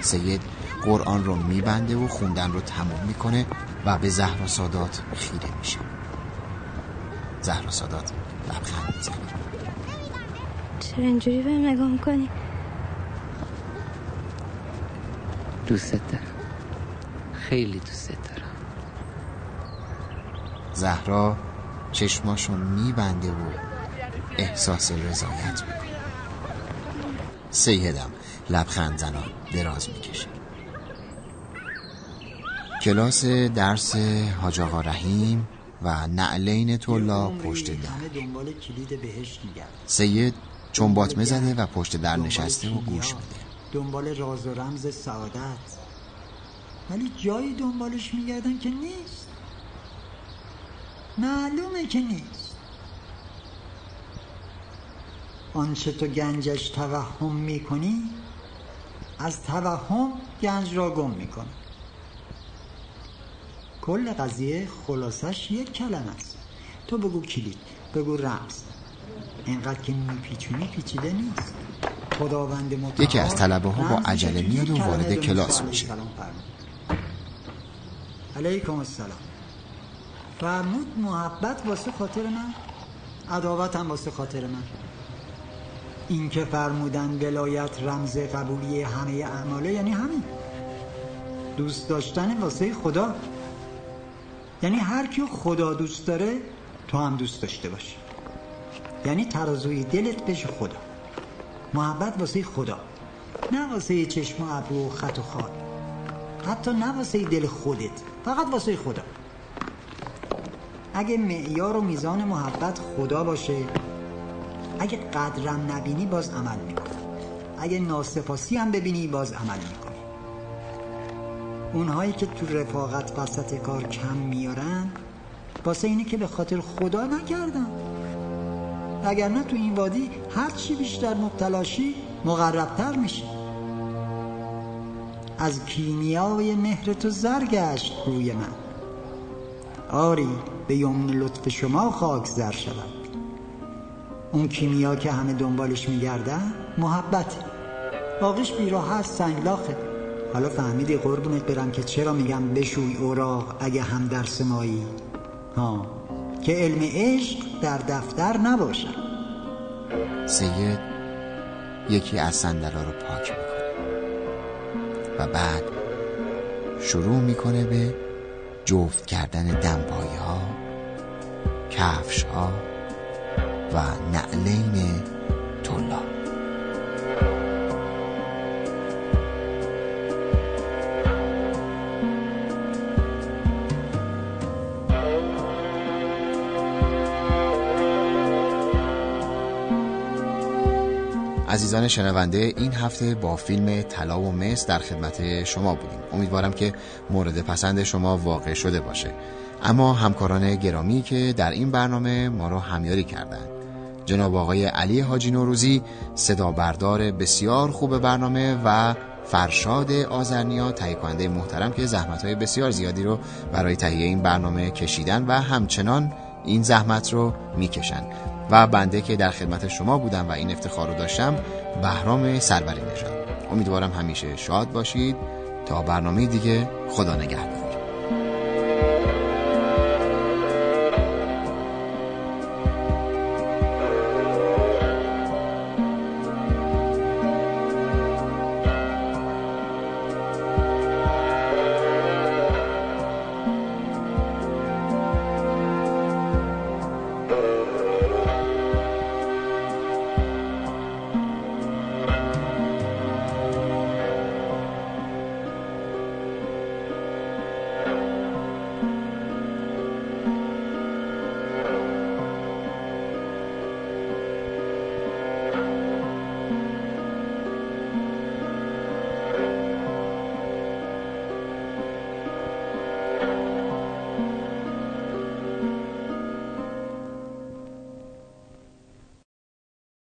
سید قرآن رو میبنده و خوندن رو تموم می‌کنه و به زهرا سادات خیره میشه. زهرا سادات لبخند می‌زنه چرا اینجوری بهم نگاه می‌کنی؟ دوستت دارم. خیلی دوستت دارم. زهرا چشماشو میبنده و احساس رضایت می‌کنه. سیدم لبخند زنان دراز می‌کشه. کلاس درس حاج آقا رحیم و نعلین طلا پشت در. همه دنبال کلید بهشت میگرد سید چنباتمه زده و پشت در نشسته و گوش میده. دنبال راز و رمز سعادت. ولی جایی دنبالش میگردن که نیست. معلومه که نیست. آنچه تو گنجش توهم می‌کنی از توهم گنج را گم می‌کنی کل قضیه خلاصش یک کلمه است. تو بگو کلید بگو رمز. اینقدر که میپیچونی پیچیده نیست. یکی از طلبه ها با عجله میاد و وارد کلاس میشه. علیکم السلام. فرمود محبت واسه خاطر من؟ عداوت هم واسه خاطر من. این که فرمودن ولایت رمز قبولی همه اعماله یعنی همین. دوست داشتن واسه خدا. یعنی هر کیو خدا دوست داره تو هم دوست داشته باشی. یعنی ترازوی دلت بشه خدا. محبت واسه خدا نه واسه چشم و ابرو و خط و خال حتی نه واسه دل خودت فقط واسه خدا. اگه معیار و میزان محبت خدا باشه اگه قدرم نبینی باز عمل می‌کنی. اگه ناسپاسی هم ببینی باز عمل می‌کنی. اونهایی که تو رفاقت وسط کار کم میارن واسه اینه که به خاطر خدا نکردن. نه تو این وادی هر چی بیشتر مبتلاشی مقربتر میشی. از کیمیای مهر تو زرگشت روی من. آری به یمن لطف شما خاک زر شود. اون کیمیا که همه دنبالش میگردن محبت. باقیش بیراه هست سنگلاخه حالا فهمیدی قربونت برم که چرا میگم بشوی اوراق اگه هم در سمایی ها. که علم عشق در دفتر نباشه سید یکی از صندلا رو پاک می‌کنه و بعد شروع می‌کنه به جفت کردن دمپایی ها کفش ها و نعلین طلا عزیزان شنونده این هفته با فیلم طلا و مس در خدمت شما بودیم. امیدوارم که مورد پسند شما واقع شده باشه. اما همکاران گرامی که در این برنامه ما را همیاری کردند. جناب آقای علی حاجی نوروزی صدا بردار بسیار خوب برنامه و فرشاد آزرنیا تهیه کننده محترم که زحمت های بسیار زیادی رو برای تهیه این برنامه کشیدن و همچنان این زحمت رو می‌کشن. و بنده که در خدمت شما بودم و این افتخار رو داشتم بهرام سروری نژاد. امیدوارم همیشه شاد باشید. تا برنامه دیگه خدا نگهدار.